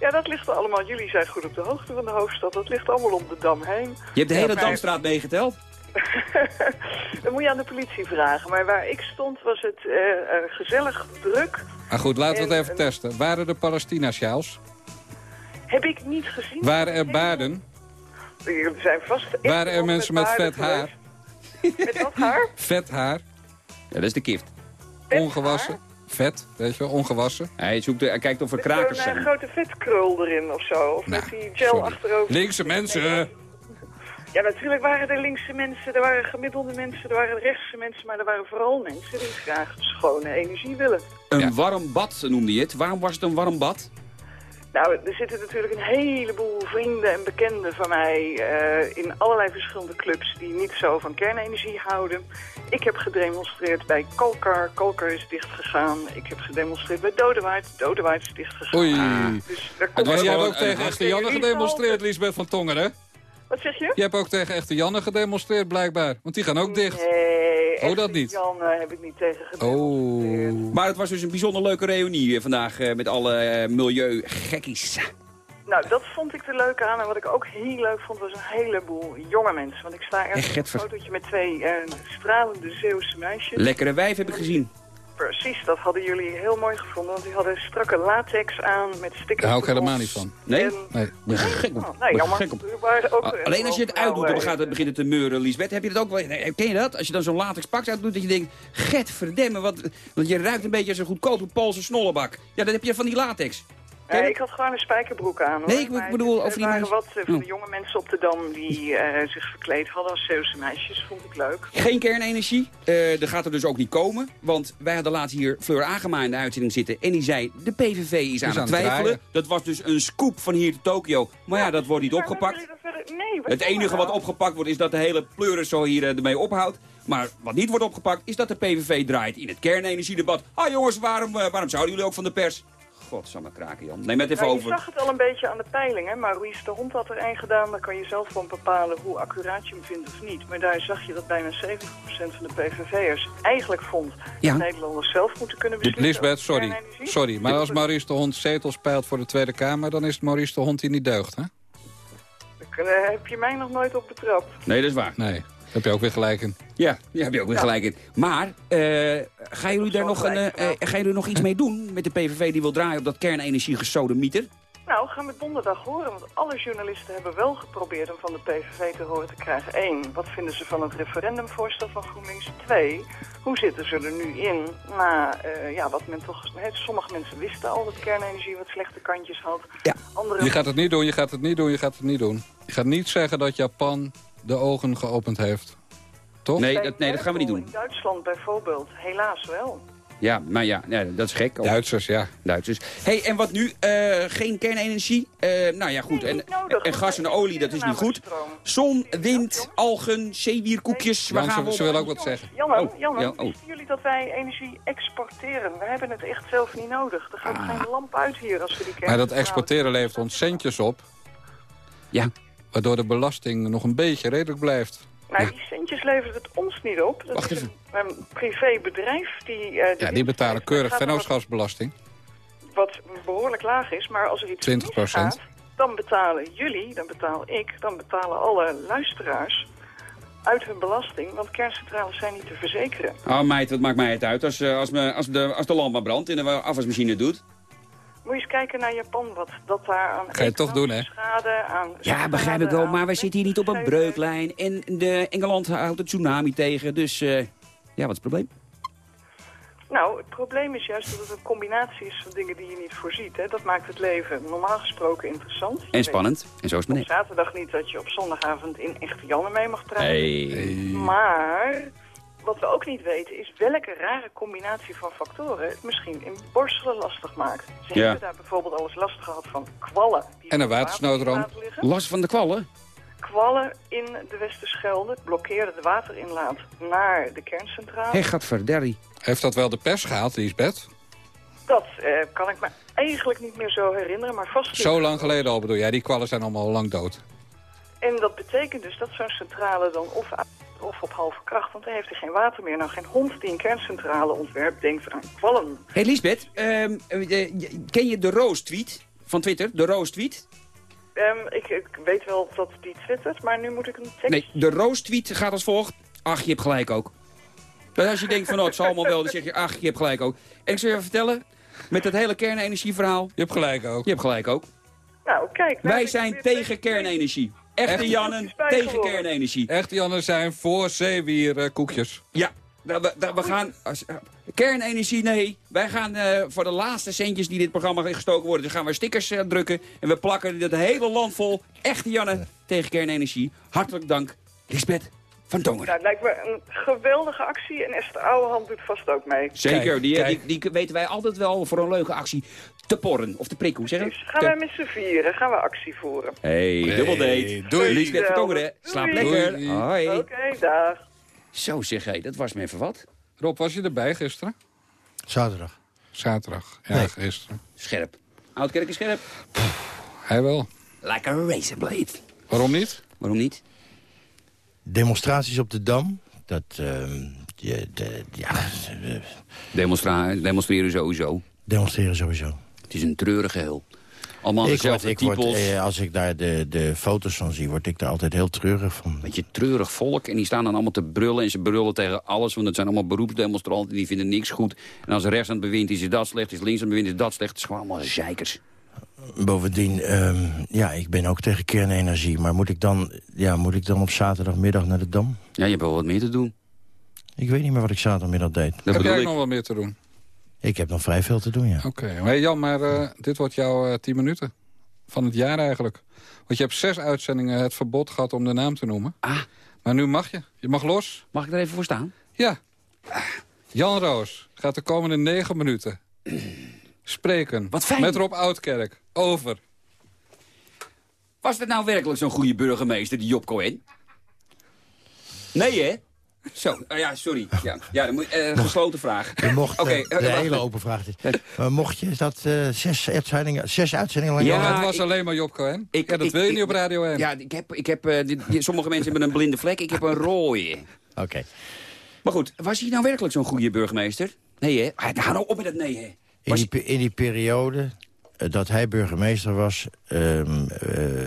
Ja, dat ligt er allemaal. Jullie zijn goed op de hoogte van de hoofdstad. Dat ligt allemaal om de Dam heen. Je hebt de hele Ja, maar- Damstraat meegeteld. Dat moet je aan de politie vragen. Maar waar ik stond was het eh, eh, gezellig druk. Maar goed, laten we het En- even testen. Waren er Palestina-sjaals? Heb ik niet gezien. Waren er baarden? Er zijn vast echt Waren er mensen met vet haar? geweest. Met wat haar? Vet haar? Ja, dat is de kift. Ongewassen? Vet, weet je wel, ongewassen? Hij, zoekt, hij kijkt of er Met krakers eh, zijn. grote vetkrul erin of zo. Of Nou, met die gel sorry. achterover. Linkse mensen! Ja, natuurlijk waren er linkse mensen, er waren gemiddelde mensen, er waren rechtse mensen, maar er waren vooral mensen die graag schone energie willen. Een warm bad noemde je het. Waarom was het een warm bad? Nou, er zitten natuurlijk een heleboel vrienden en bekenden van mij eh, in allerlei verschillende clubs die niet zo van kernenergie houden. Ik heb gedemonstreerd bij Kalkar, Kalkar is dichtgegaan. Ik heb gedemonstreerd bij Dodewaard, Dodewaard is dichtgegaan. Oei. Dus daar Het komt was jij hebt ook tegen echte Janne gedemonstreerd, Lisbeth van Tongeren, hè? Wat zeg je? Je hebt ook tegen echte Janne gedemonstreerd, blijkbaar. Want die gaan ook dicht. Nee, Oh, dat niet? Jan eh, heb ik niet tegen. Oh. Maar het was dus een bijzonder leuke reunie eh, vandaag eh, met alle milieugekkies. Nou, dat vond ik er leuk aan. En wat ik ook heel leuk vond, was een heleboel jonge mensen. Want ik sta ergens op een fotootje met twee stralende Zeeuwse meisjes. Lekkere wijf heb ik gezien. Precies, dat hadden jullie heel mooi gevonden. Want die hadden strakke latex aan met stickers. Daar hou ik helemaal niet van. Nee? En- Nee. Ben gek op? Oh, nee, je jammer. gek op? Er waren ook, eh, Alleen als je het uitdoet, dan gaat het beginnen te meuren, Lisbeth. Heb je dat ook wel? nee, Ken je dat? Als je dan zo'n latex pak uitdoet, dat je denkt... Get verdemme, want je ruikt een beetje als een goedkope Poolse snollebak. Ja, dan heb je van die latex. Nee, dat? ik had gewoon een spijkerbroek aan. Hoor. Nee, ik Maar bedoel er over die waren mensen. wat eh, van Oh. de jonge mensen op de Dam die eh, zich verkleed hadden als Zeeuwse meisjes. Vond ik leuk. Geen kernenergie. Eh dat gaat er dus ook niet komen. Want wij hadden laatst hier Fleur Agema in de uitzending zitten. En die zei, de PVV is aan aan het twijfelen. draaien. Dat was dus een scoop van hier te Tokio. Maar ja, dat wordt niet opgepakt. er Nee, Het enige wat opgepakt wordt is dat de hele pleuris zo hier eh, ermee ophoudt. Maar wat niet wordt opgepakt is dat de PVV draait in het kernenergiedebat. Ah jongens, waarom, eh, waarom zouden jullie ook van de pers? Godsamme kraken Jan. Neem het even Nou, je over. zag het al een beetje aan de peilingen, maar Ruiz de Hond had er één gedaan. Dan kan je zelf gewoon bepalen hoe accuraat je hem vindt of niet. Maar daar zag je dat bijna 70% van de PVV'ers eigenlijk vond... Ja. dat Nederlanders zelf moeten kunnen beslissen Lisbeth, sorry. Sorry, maar als Maurice de Hond zetels peilt voor de Tweede Kamer... dan is het Maurice de Hond die niet deugt, hè? Daar eh, heb je mij nog nooit op betrapt. Nee, dat is waar. Nee, daar heb je ook weer gelijk in. Ja, daar heb je ook weer gelijk in. Maar, eh, gaan, jullie daar nog een, eh, eh, gaan jullie er nog iets mee doen met de PVV die wil draaien op dat kernenergie gesodemieter? Nou, gaan we donderdag horen, want alle journalisten hebben wel geprobeerd om van de PVV te horen te krijgen. Eén, wat vinden ze van het referendumvoorstel van GroenLinks? Twee, hoe zitten ze er nu in na eh, ja, wat men toch... sommige mensen wisten al dat kernenergie wat slechte kantjes had. Ja. Andere Je gaat het niet doen, je gaat het niet doen, je gaat het niet doen. Je gaat niet zeggen dat Japan de ogen geopend heeft. Toch? Nee, dat, nee, dat gaan we niet doen. In Duitsland bijvoorbeeld, helaas wel. Ja, maar ja, ja dat is gek. ook. Duitsers, ja. Duitsers. hey, en wat nu? Eh, geen kernenergie? Eh, nou ja, goed. En, en gas en olie, dat is niet goed. Zon, wind, algen, zeewierkoekjes. Waar Jan, gaan ze, we ze op? wil ook wat zeggen. Janne, Oh, ja, oh. wisten jullie dat wij energie exporteren? We hebben het echt zelf niet nodig. Er gaat geen lamp uit hier als we die Ah. Maar dat exporteren levert ons centjes op. Ja. Waardoor de belasting nog een beetje redelijk blijft. Nou, die centjes levert het ons niet op. Dat Wacht is even. een, een privébedrijf die... eh, Ja, die betalen heeft. keurig gaat vennootschapsbelasting. Wat, behoorlijk laag is, maar als er iets 20%. misgaat... dan betalen jullie, dan betaal ik, dan betalen alle luisteraars uit hun belasting. Want kerncentrales zijn niet te verzekeren. Oh meid, wat maakt mij het uit als, eh, als, me, als, de, als de lamp maar brandt en de afwasmachine doet? Moet je eens kijken naar Japan, wat dat daar aan Ga je toch doen, hè? schade, aan... Ja, begrijp ik wel, maar wij zitten hier niet op een breuklijn. En de Engeland houdt het tsunami tegen, dus eh, ja, wat is het probleem? Nou, het probleem is juist dat het een combinatie is van dingen die je niet voorziet. Hè. Dat maakt het leven normaal gesproken interessant. Je En spannend, en zo is het maar Op zaterdag niet dat je op zondagavond in Echte Janne mee mag praten. Hey. Maar wat we ook niet weten is welke rare combinatie van factoren het misschien in borstelen lastig maakt. Ze Ja. hebben daar bijvoorbeeld alles last gehad van kwallen. die En een watersnoodramp. Last van de kwallen? Kwallen in de Westerschelde blokkeerden de waterinlaat naar de kerncentrale. Hé, hey, gadverderrie. Heeft dat wel de pers gehaald, Lisbeth? Dat eh, kan ik me eigenlijk niet meer zo herinneren, maar vast. Zo lang geleden al bedoel jij, die kwallen zijn allemaal al lang dood. En dat betekent dus dat zo'n centrale dan of, uit- of op halve kracht, want dan heeft hij geen water meer. Nou, geen hond die een kerncentrale ontwerpt denkt aan kwallen. hey Lisbeth, ehm, eh, eh, ken je de Roos-tweet van Twitter? De Roos-tweet? Ehm, ik, ik weet wel dat die twittert, maar nu moet ik een tekst... Nee, de Roos-tweet gaat als volgt. Ach, je hebt gelijk ook. Dus als je denkt van, oh, het zal allemaal wel, dan zeg je, ach, je hebt gelijk ook. En ik zal je even vertellen, met het hele kernenergieverhaal... Je hebt gelijk ook. Je hebt gelijk ook. Nou, kijk. Wij zijn tegen kernenergie. Echte Jannen tegen kernenergie. Echte Jannen zijn voor zeewierkoekjes. Ja, we, we, we gaan... als- eh, kernenergie, nee. Wij gaan eh, voor de laatste centjes die dit programma gestoken worden... dan gaan we stickers eh, drukken en we plakken het hele land vol. Echte Jannen tegen kernenergie. Hartelijk dank, Lisbeth van Dongen. Nou, het lijkt me een geweldige actie en Esther Ouwehand doet vast ook mee. Zeker, die, die, die weten wij altijd wel voor een leuke actie te porren. Of te prikken, hoe zeg je? Gaan wij met z'n vieren, gaan we actie voeren. Hey, dubbel date. doei. Lisbeth van Tongeren, slaap Doei. lekker. Doei. Hoi. Oké, dag. Zo zeg jij, dat was me even wat. Rob, was je erbij gisteren? Zaterdag. Zaterdag, ja, Nee. gisteren. Scherp. Oudkerk is scherp. Hij wel. Like a razorblade. Waarom niet? Waarom niet? Demonstraties op de Dam. Dat, ehm, je- de- ja, Demonstra demonstreren sowieso. demonstreren sowieso. Het is een treurig geheel. Allemaal Ik word, dezelfde ik word, eh, als ik daar de, de foto's van zie, word ik daar altijd heel treurig van. Beetje treurig volk. En die staan dan allemaal te brullen. En ze brullen tegen alles. Want het zijn allemaal beroepsdemonstranten. Die vinden niks goed. En als rechts aan het bewind is, is dat slecht. Is links aan het bewind is dat slecht. Het is gewoon allemaal zeikers. Bovendien, ehm, ja, ik ben ook tegen kernenergie. Maar moet ik, dan, ja, moet ik dan op zaterdagmiddag naar de Dam? Ja, je hebt wel wat meer te doen. Ik weet niet meer wat ik zaterdagmiddag deed. Dat Heb jij ik. nog wel meer te doen? Ik heb nog vrij veel te doen, ja. Oké, hey Jan, maar eh, dit wordt jouw eh, tien minuten van het jaar eigenlijk. Want je hebt zes uitzendingen het verbod gehad om de naam te noemen. Ah. Maar nu mag je. Je mag los. Mag ik er even voor staan? Ja. Jan Roos gaat de komende negen minuten spreken Wat fijn. met Rob Oudkerk over... Was het nou werkelijk zo'n goede burgemeester, die Job Cohen? Nee, hè? Zo, oh ja, sorry. Ja, ja dan moet, eh, gesloten vraag. Je mocht, Oké, eh, eh, de hele open vraag. is. Maar mocht je dat eh, zes, uitzendingen, zes uitzendingen lang... Ja, het was ik- alleen maar Job Cohen. Ik- ja, dat ik- wil je ik- niet op Radio 1. Ja, ik heb, ik heb, eh, dit- sommige mensen hebben een blinde vlek, ik heb een rode. Oké. Maar goed, was hij nou werkelijk zo'n goede burgemeester? Nee, hè? Ah, Hou nou op met dat nee, hè? In die, in die periode dat hij burgemeester was... ehm, eh,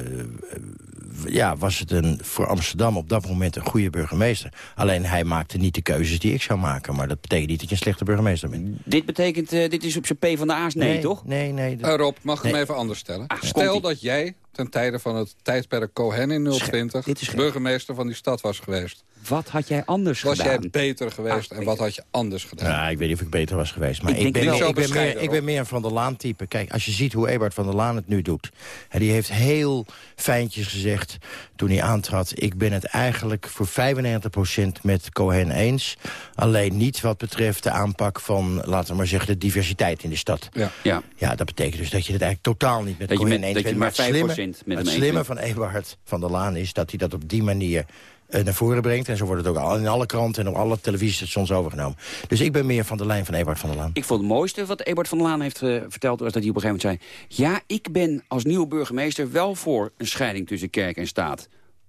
ja, was het een, voor Amsterdam op dat moment een goede burgemeester. Alleen hij maakte niet de keuzes die ik zou maken. Maar dat betekent niet dat je een slechte burgemeester bent. Dit betekent, eh, dit is op zijn P van de A's nee, toch? Nee, nee. dat- Eh, Rob, mag ik hem even anders stellen? Ah, Stel dat jij ten tijde van het tijdperk Cohen in 020... dit is scherp. burgemeester van die stad was geweest. Wat had jij anders Was gedaan? jij beter geweest Ah, en wat had je anders gedaan? Ja, ik weet niet of ik beter was geweest. Maar Ik ben, wel. ik, ben meer, ik ben meer een Van der Laan type. Kijk, als je ziet hoe Ebert van der Laan het nu doet. Hè, die heeft heel fijntjes gezegd toen hij aantrad. Ik ben het eigenlijk voor 95% met Cohen eens. Alleen niet wat betreft de aanpak van, laten we maar zeggen, de diversiteit in de stad. Ja. Ja, Ja, dat betekent dus dat je het eigenlijk totaal niet met Dat je Cohen met- eens dat je bent. maar slimme, 5% met hem het slimme van Eberhard van der Laan is dat hij dat op die manier eh, naar voren brengt. En zo wordt het ook al in alle kranten en op alle televisiestations overgenomen. Dus ik ben meer van de lijn van Eberhard van der Laan. Ik vond het mooiste wat Ebert van der Laan heeft eh, verteld... was dat hij op een gegeven moment zei... ja, ik ben als nieuwe burgemeester wel voor een scheiding tussen kerk en staat.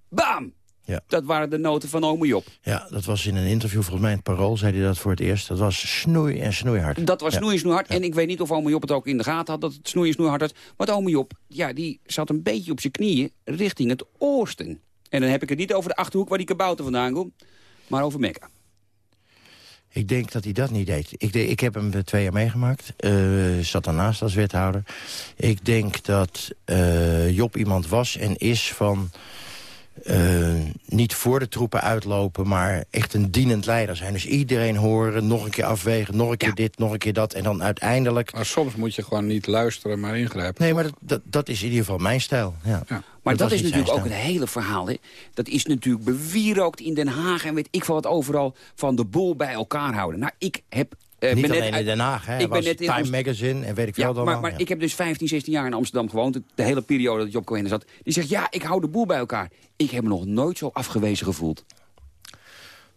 Bam! Ja. Dat waren de noten van ome Job. Ja, dat was in een interview, volgens mij in het Parool, zei hij dat voor het eerst. Dat was snoei en snoeihard. Dat was Ja. snoeien snoeihard. En ik weet niet of ome Job het ook in de gaten had... dat het snoeien snoeihard had. Want ome Job, ja, die zat een beetje op zijn knieën richting het oosten. En dan heb ik het niet over de Achterhoek waar die kabouter vandaan komt... maar over Mekka. Ik denk dat hij dat niet deed. Ik, de- ik heb hem twee jaar meegemaakt. Eh, zat daarnaast als wethouder. Ik denk dat eh, Job iemand was en is van... eh, niet voor de troepen uitlopen, maar echt een dienend leider zijn. Dus iedereen horen, nog een keer afwegen, nog een keer dit, nog een keer dat. En dan uiteindelijk... Maar soms moet je gewoon niet luisteren, maar ingrijpen. Nee, maar dat, dat, dat is in ieder geval mijn stijl. Ja. Maar dat, is natuurlijk ook het hele verhaal. Hè. Dat is natuurlijk bewierookt in Den Haag en weet ik veel wat overal... van de boel bij elkaar houden. Nou, ik heb... eh, Niet ben net alleen uit- in Den Haag, hè. Ik ben was net in Time Magazine en weet ik veel Ja, wat maar, maar Ja. ik heb dus 15, 16 jaar in Amsterdam gewoond. De, hele periode dat Job Cohen er zat. Die zegt, ja, ik hou de boel bij elkaar. Ik heb me nog nooit zo afgewezen gevoeld.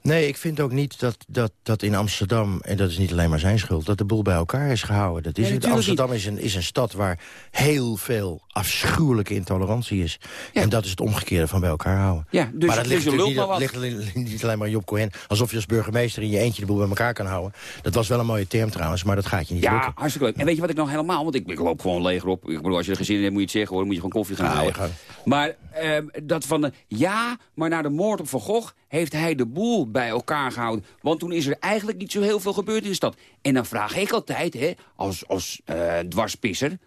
Nee, ik vind ook niet dat, dat, dat in Amsterdam, en dat is niet alleen maar zijn schuld... dat de boel bij elkaar is gehouden. Dat is Nee, het. Amsterdam is een, is een stad waar heel veel afschuwelijke intolerantie is. En dat is het omgekeerde van bij elkaar houden. Ja, dus- maar dat dus ligt, niet, maar dat ligt alleen- niet alleen maar Job Cohen. Alsof je als burgemeester in je eentje de boel bij elkaar kan houden. Dat was wel een mooie term trouwens, maar dat gaat je niet Ja, lukken. hartstikke leuk. En weet je wat ik nog helemaal... Want ik, ik loop gewoon leeg op. Ik bedoel, als je er geen zin in hebt, moet je het zeggen hoor. Moet je gewoon koffie gaan Ja, halen. Maar ehm, dat van de... Ja, maar na de moord op Van Gogh heeft hij de boel bij elkaar gehouden. Want toen is er eigenlijk niet zo heel veel gebeurd in de stad. En dan vraag ik altijd, hè, als, als eh, dwarspisser...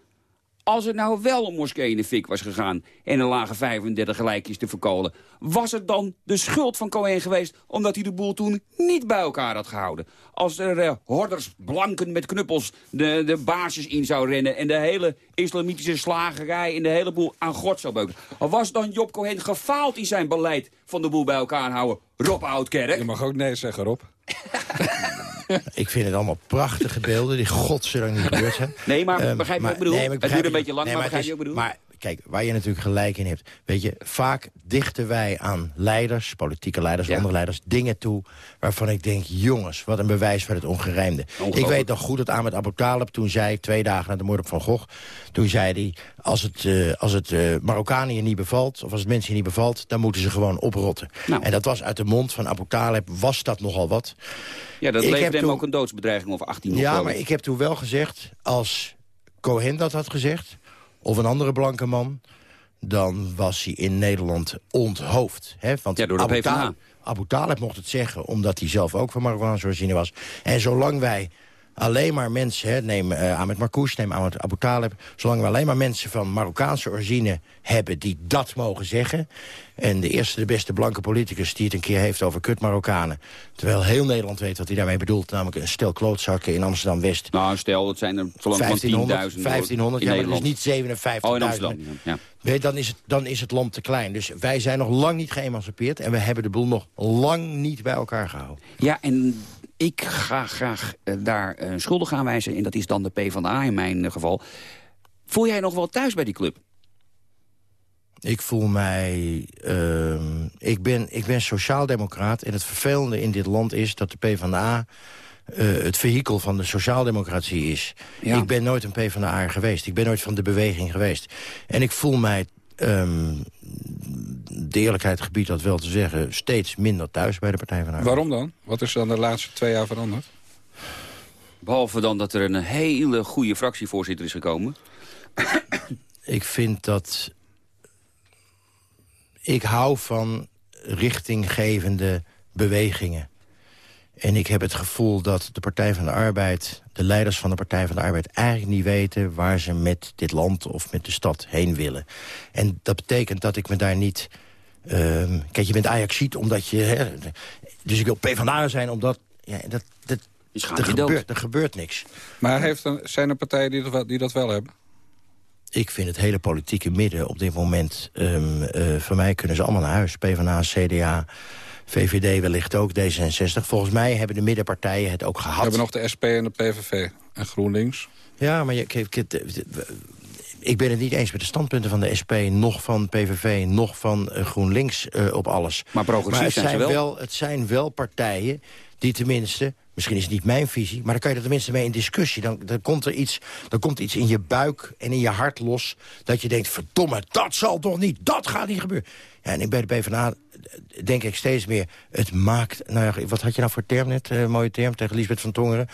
Als het nou wel een moskee in de fik was gegaan... en er lagen 35 gelijkjes te verkolen... was het dan de schuld van Cohen geweest... omdat hij de boel toen niet bij elkaar had gehouden? Als er eh, horders blanken met knuppels de, de basis in zou rennen... en de hele islamitische slagerij en de hele boel aan God zou beuken... was dan Job Cohen gefaald in zijn beleid van de boel bij elkaar houden? Rob Oudkerk? Je mag ook nee zeggen, Rob. Ik vind het allemaal prachtige beelden die godzijdank niet gebeurd zijn. Nee, maar Ehm, begrijp je wat ik bedoel? maar Het begrijp duurt een je- beetje lang, maar het begrijp je wat ik bedoel? Maar kijk, waar je natuurlijk gelijk in hebt. Weet je, vaak dichten wij aan leiders, politieke leiders, andere leiders... dingen toe waarvan ik denk, jongens, wat een bewijs van het ongerijmde. Ik weet nog goed dat Ahmed Abu Talib toen zei... twee dagen na de moord op Van Gogh... toen zei hij, als het, eh, als het eh, Marokkanen je niet bevalt... of als het mensen je niet bevalt, dan moeten ze gewoon oprotten. Nou. En dat was uit de mond van Abu Talib, was dat nogal wat. Ja, dat levert hem toen- ook een doodsbedreiging of 18 op, Ja, maar ik heb toen wel gezegd... als Cohen dat had gezegd, of een andere blanke man... dan was hij in Nederland onthoofd. Hè? Want Ja, door de Abu PvdA. Talib, Abu Talib mocht het zeggen, omdat hij zelf ook van Marokkaanse origine was. En zolang wij alleen maar mensen, hè, neem uh, Ahmed Marcouch, neem Ahmed Abu Talib... zolang we alleen maar mensen van Marokkaanse origine hebben die dat mogen zeggen... en de eerste, de beste blanke politicus die het een keer heeft over kut Marokkanen... terwijl heel Nederland weet wat hij daarmee bedoelt... namelijk een stel klootzakken in Amsterdam-West... Nou, stel, dat zijn er zo lang van 1500, 10.000 1500 in ja, maar Nederland. dus niet 57. Oh, in Amsterdam, ja. Weet, dan, is het, dan is het land te klein. Dus wij zijn nog lang niet geëmancipeerd... en we hebben de boel nog lang niet bij elkaar gehouden. Ja, en ik ga graag eh, daar uh, schuldig aan wijzen. En dat is dan de PvdA in mijn uh, geval. Voel jij nog wel thuis bij die club? Ik voel mij... Uh, ik ben, ik ben sociaaldemocraat. En het vervelende in dit land is dat de PvdA... Uh, het vehikel van de sociaaldemocratie is. Ja. Ik ben nooit een PvdA geweest. Ik ben nooit van de beweging geweest. En ik voel mij... Um, de eerlijkheid gebiedt dat wel te zeggen... steeds minder thuis bij de Partij van de Arbeid. Waarom dan? Wat is er dan de laatste twee jaar veranderd? Behalve dan dat er een hele goede fractievoorzitter is gekomen. Ik vind dat... Ik hou van richtinggevende bewegingen. En ik heb het gevoel dat de Partij van de Arbeid... de leiders van de Partij van de Arbeid eigenlijk niet weten... waar ze met dit land of met de stad heen willen. En dat betekent dat ik me daar niet... Uh, kijk, je bent Ajaxiet omdat je... Hè, dus ik wil PvdA zijn omdat... Ja, dat, dat, er, gebeurt, er gebeurt niks. Maar heeft een, zijn er partijen die dat, die dat wel hebben? Ik vind het hele politieke midden op dit moment... Um, uh, voor mij kunnen ze allemaal naar huis. PvdA, CDA... VVD wellicht ook, D66. Volgens mij hebben de middenpartijen het ook gehad. We hebben nog de SP en de PVV en GroenLinks. Ja, maar je, ik, ik, ik ben het niet eens met de standpunten van de SP... nog van PVV, nog van uh, GroenLinks uh, op alles. Maar progressief maar het zijn, zijn ze wel. wel. Het zijn wel partijen die tenminste... Misschien is het niet mijn visie, maar dan kan je er tenminste mee in discussie. Dan, dan, komt er iets, dan komt iets in je buik en in je hart los... dat je denkt, verdomme, dat zal toch niet, dat gaat niet gebeuren. Ja, en bij de PvdA denk ik steeds meer, het maakt... Nou ja, wat had je nou voor term net, uh, mooie term, tegen Lisbeth van Tongeren?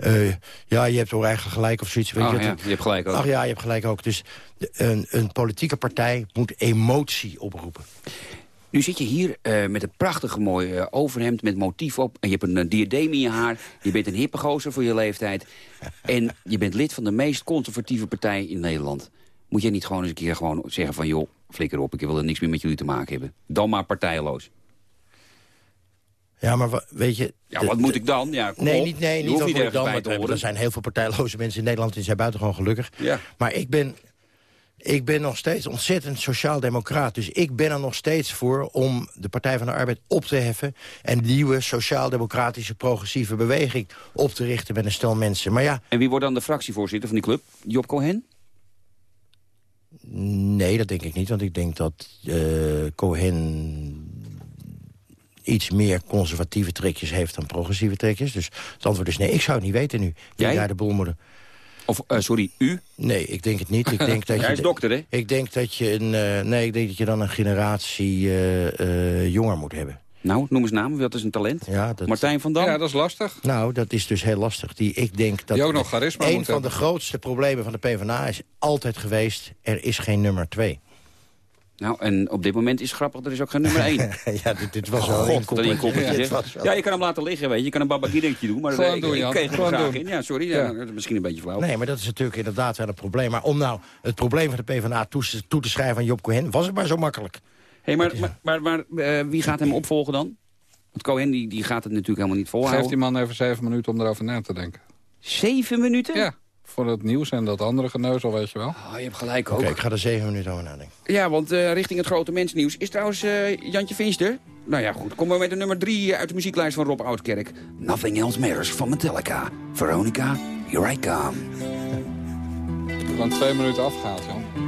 Uh, ja, je hebt toch eigenlijk gelijk of zoiets. Weet oh, je, ja, je hebt gelijk ook. Ach ja, je hebt gelijk ook. Dus de, een, een politieke partij moet emotie oproepen. Nu zit je hier uh, met een prachtige mooie uh, overhemd met motief op. En je hebt een uh, diadeem in je haar. Je bent een hippe gozer voor je leeftijd. En je bent lid van de meest conservatieve partij in Nederland. Moet jij niet gewoon eens een keer gewoon zeggen van... joh, flikker op, ik wil er niks meer met jullie te maken hebben. Dan maar partijloos. Ja, maar weet je... Ja, wat moet ik dan? Ja, kom nee, op. niet, nee, je niet wat niet moet ik dan. Er zijn heel veel partijloze mensen in Nederland... die zijn buitengewoon gelukkig. Ja. Maar ik ben... Ik ben nog steeds ontzettend sociaal-democraat. Dus ik ben er nog steeds voor om de Partij van de Arbeid op te heffen... en nieuwe sociaal-democratische progressieve beweging op te richten met een stel mensen. Maar ja... En wie wordt dan de fractievoorzitter van die club? Job Cohen? Nee, dat denk ik niet. Want ik denk dat uh, Cohen iets meer conservatieve trekjes heeft dan progressieve trekjes. Dus het antwoord is nee, ik zou het niet weten nu. Jij? daar de boel moet... Of, eh, sorry, u? Nee, ik denk het niet. Ik denk dat Hij je is dokter, hè? Ik denk dat je een, eh, nee, ik denk dat je dan een generatie eh, eh, jonger moet hebben. Nou, noem eens naam. Wat is een talent? Ja, dat... Martijn van Dam? Ja, dat is lastig. Nou, dat is dus heel lastig. Die, ik denk dat Die ook nog charisma een moet van hebben. de grootste problemen van de PvdA is altijd geweest... er is geen nummer twee. Nou, en op dit moment is het grappig, er is ook geen nummer 1. ja, dit, dit was wel God, een inkoppertje, Ja, Ja, je kan hem laten liggen, weet je. Je kan een babagiretje doen, maar Gewoon ik, doen, ik kreeg er Gewoon graag doen. in. Ja, sorry, ja. misschien een beetje flauw. Nee, maar dat is natuurlijk inderdaad wel een probleem. Maar om nou het probleem van de PvdA toe, toe te schrijven aan Job Cohen... was het maar zo makkelijk. Hey, maar maar, maar, maar, eh, wie gaat hem opvolgen dan? Want Cohen die, die gaat het natuurlijk helemaal niet volhouden. Geef die man even zeven minuten om erover na te denken. Zeven minuten? Ja, voor het nieuws en dat andere geneuzel, weet je wel. Oh, je hebt gelijk Oké, ook. ik ga er zeven minuten over nadenken. Ja, want eh, richting het grote mensnieuws is trouwens eh, Jantje Finster. Nou ja, goed. Kom maar met de nummer drie uit de muzieklijst van Rob Oudkerk. Nothing Else Matters van Metallica. Veronica, Here I Come. Gewoon twee minuten afgehaald, Jan.